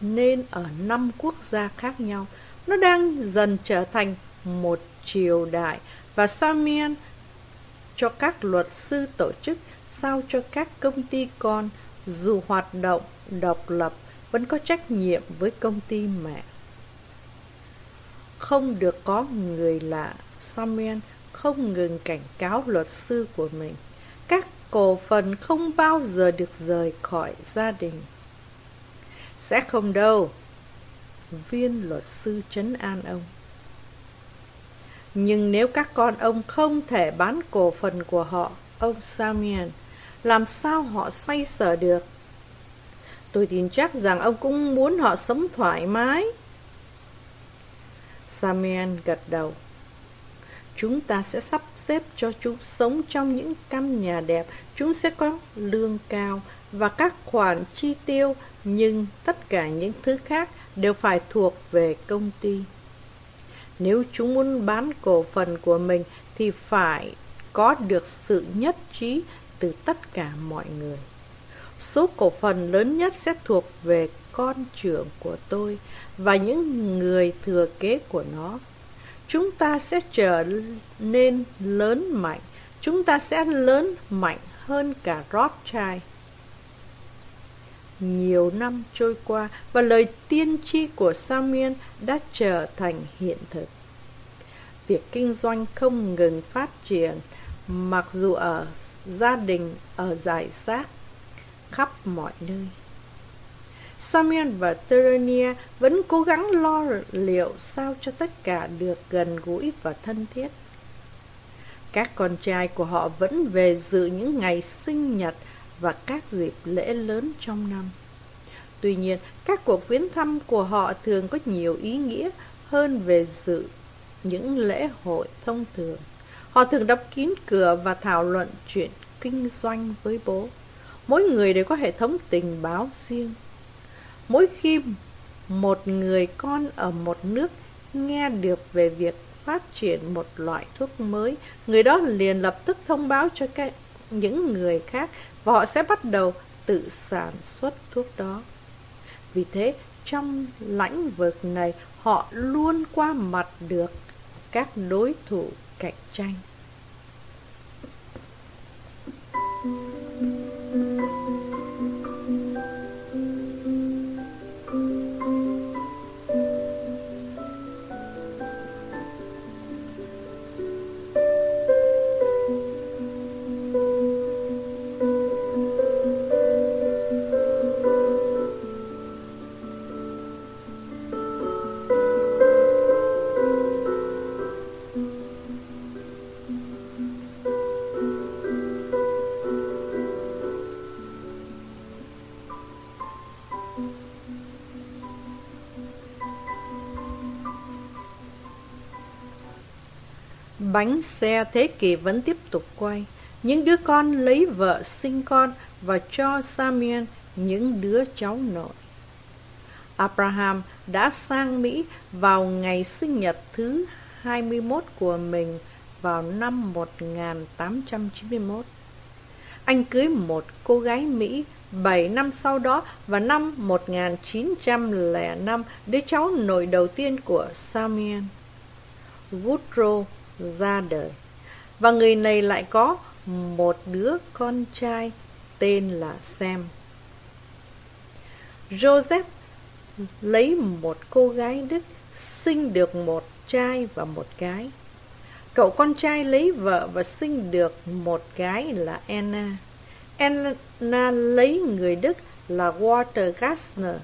nên ở năm quốc gia khác nhau. Nó đang dần trở thành một triều đại và samian cho các luật sư tổ chức sao cho các công ty con dù hoạt động độc lập vẫn có trách nhiệm với công ty mẹ. Không được có người lạ, Samuel không ngừng cảnh cáo luật sư của mình. Các cổ phần không bao giờ được rời khỏi gia đình. Sẽ không đâu. Viên luật sư trấn an ông. Nhưng nếu các con ông không thể bán cổ phần của họ, ông Samian, làm sao họ xoay sở được? Tôi tin chắc rằng ông cũng muốn họ sống thoải mái. Samian gật đầu. Chúng ta sẽ sắp xếp cho chúng sống trong những căn nhà đẹp. Chúng sẽ có lương cao và các khoản chi tiêu, nhưng tất cả những thứ khác đều phải thuộc về công ty. Nếu chúng muốn bán cổ phần của mình thì phải có được sự nhất trí từ tất cả mọi người. Số cổ phần lớn nhất sẽ thuộc về con trưởng của tôi và những người thừa kế của nó. Chúng ta sẽ trở nên lớn mạnh chúng ta sẽ lớn mạnh hơn cả Rothschild. Nhiều năm trôi qua và lời tiên tri của Samuel đã trở thành hiện thực. Việc kinh doanh không ngừng phát triển, mặc dù ở gia đình ở giải sát khắp mọi nơi. Samuel và Terenia vẫn cố gắng lo liệu sao cho tất cả được gần gũi và thân thiết. Các con trai của họ vẫn về dự những ngày sinh nhật và các dịp lễ lớn trong năm. Tuy nhiên, các cuộc viếng thăm của họ thường có nhiều ý nghĩa hơn về dự những lễ hội thông thường. Họ thường đóng kín cửa và thảo luận chuyện kinh doanh với bố. Mỗi người đều có hệ thống tình báo riêng. Mỗi khi một người con ở một nước nghe được về việc phát triển một loại thuốc mới, người đó liền lập tức thông báo cho các, những người khác và họ sẽ bắt đầu tự sản xuất thuốc đó. Vì thế, trong lãnh vực này, họ luôn qua mặt được các đối thủ cạnh tranh. Bánh xe thế kỷ vẫn tiếp tục quay. Những đứa con lấy vợ sinh con và cho Samuel những đứa cháu nội. Abraham đã sang Mỹ vào ngày sinh nhật thứ 21 của mình vào năm 1891. Anh cưới một cô gái Mỹ 7 năm sau đó và năm 1905 đứa cháu nội đầu tiên của Samuel. Woodrow ra đời và người này lại có một đứa con trai tên là Sam. Joseph lấy một cô gái Đức sinh được một trai và một gái. Cậu con trai lấy vợ và sinh được một gái là Anna. Anna lấy người Đức là Walter Gassner.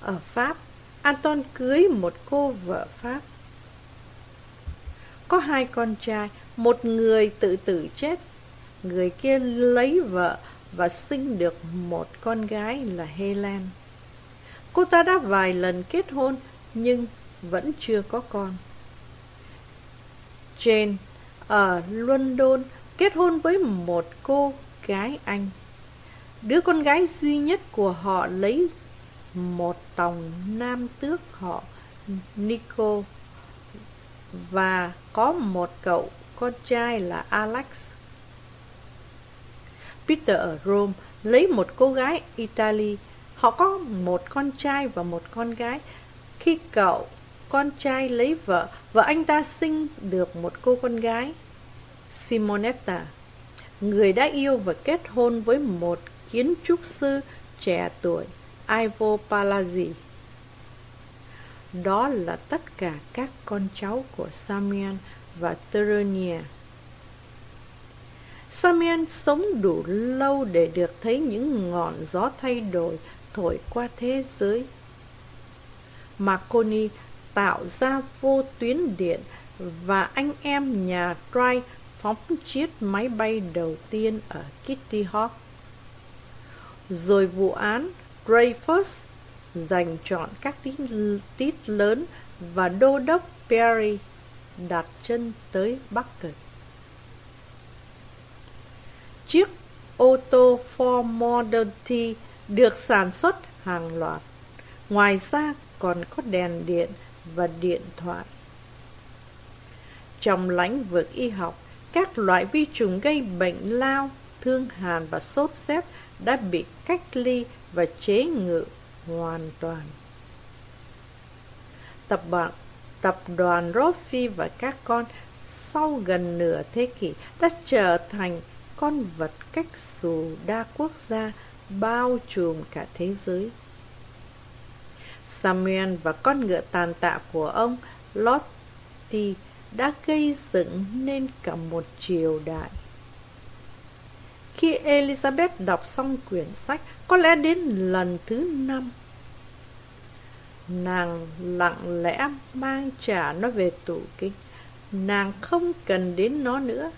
Ở Pháp, Anton cưới một cô vợ Pháp có hai con trai, một người tự tử chết, người kia lấy vợ và sinh được một con gái là Helen. Cô ta đã vài lần kết hôn nhưng vẫn chưa có con. Jane ở London kết hôn với một cô gái Anh. Đứa con gái duy nhất của họ lấy một tòng nam tước họ Nico và có một cậu con trai là Alex. Peter ở Rome lấy một cô gái Italy. Họ có một con trai và một con gái. Khi cậu con trai lấy vợ, vợ anh ta sinh được một cô con gái, Simonetta, người đã yêu và kết hôn với một kiến trúc sư trẻ tuổi, Ivo Palazzi. Đó là tất cả các con cháu của Samian và Teronia. Samian sống đủ lâu để được thấy những ngọn gió thay đổi thổi qua thế giới. Marconi tạo ra vô tuyến điện và anh em nhà Wright phóng chiếc máy bay đầu tiên ở Kitty Hawk. Rồi vụ án Dreyfus dành chọn các tít, tít lớn và đô đốc Perry đặt chân tới Bắc Cực. Chiếc ô tô Ford Model T được sản xuất hàng loạt. Ngoài ra còn có đèn điện và điện thoại. Trong lãnh vực y học, các loại vi trùng gây bệnh lao, thương hàn và sốt rét đã bị cách ly và chế ngự hoàn toàn. Tập đoàn, tập đoàn Rofi và các con sau gần nửa thế kỷ đã trở thành con vật cách xù đa quốc gia bao trùm cả thế giới. Samuel và con ngựa tàn tạ của ông Lottie đã gây dựng nên cả một triều đại. Khi Elizabeth đọc xong quyển sách, có lẽ đến lần thứ năm, nàng lặng lẽ mang trả nó về tủ kính. Nàng không cần đến nó nữa.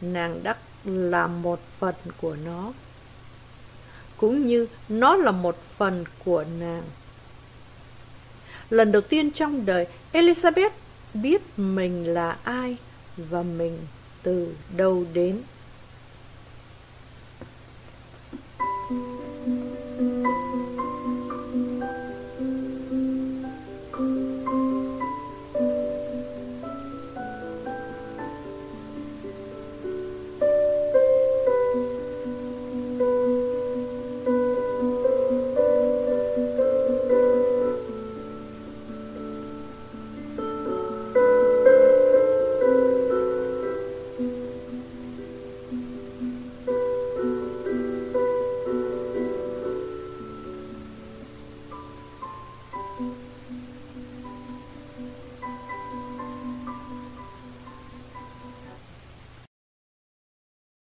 Nàng đã là một phần của nó. Cũng như nó là một phần của nàng. Lần đầu tiên trong đời, Elizabeth biết mình là ai và mình từ đâu đến.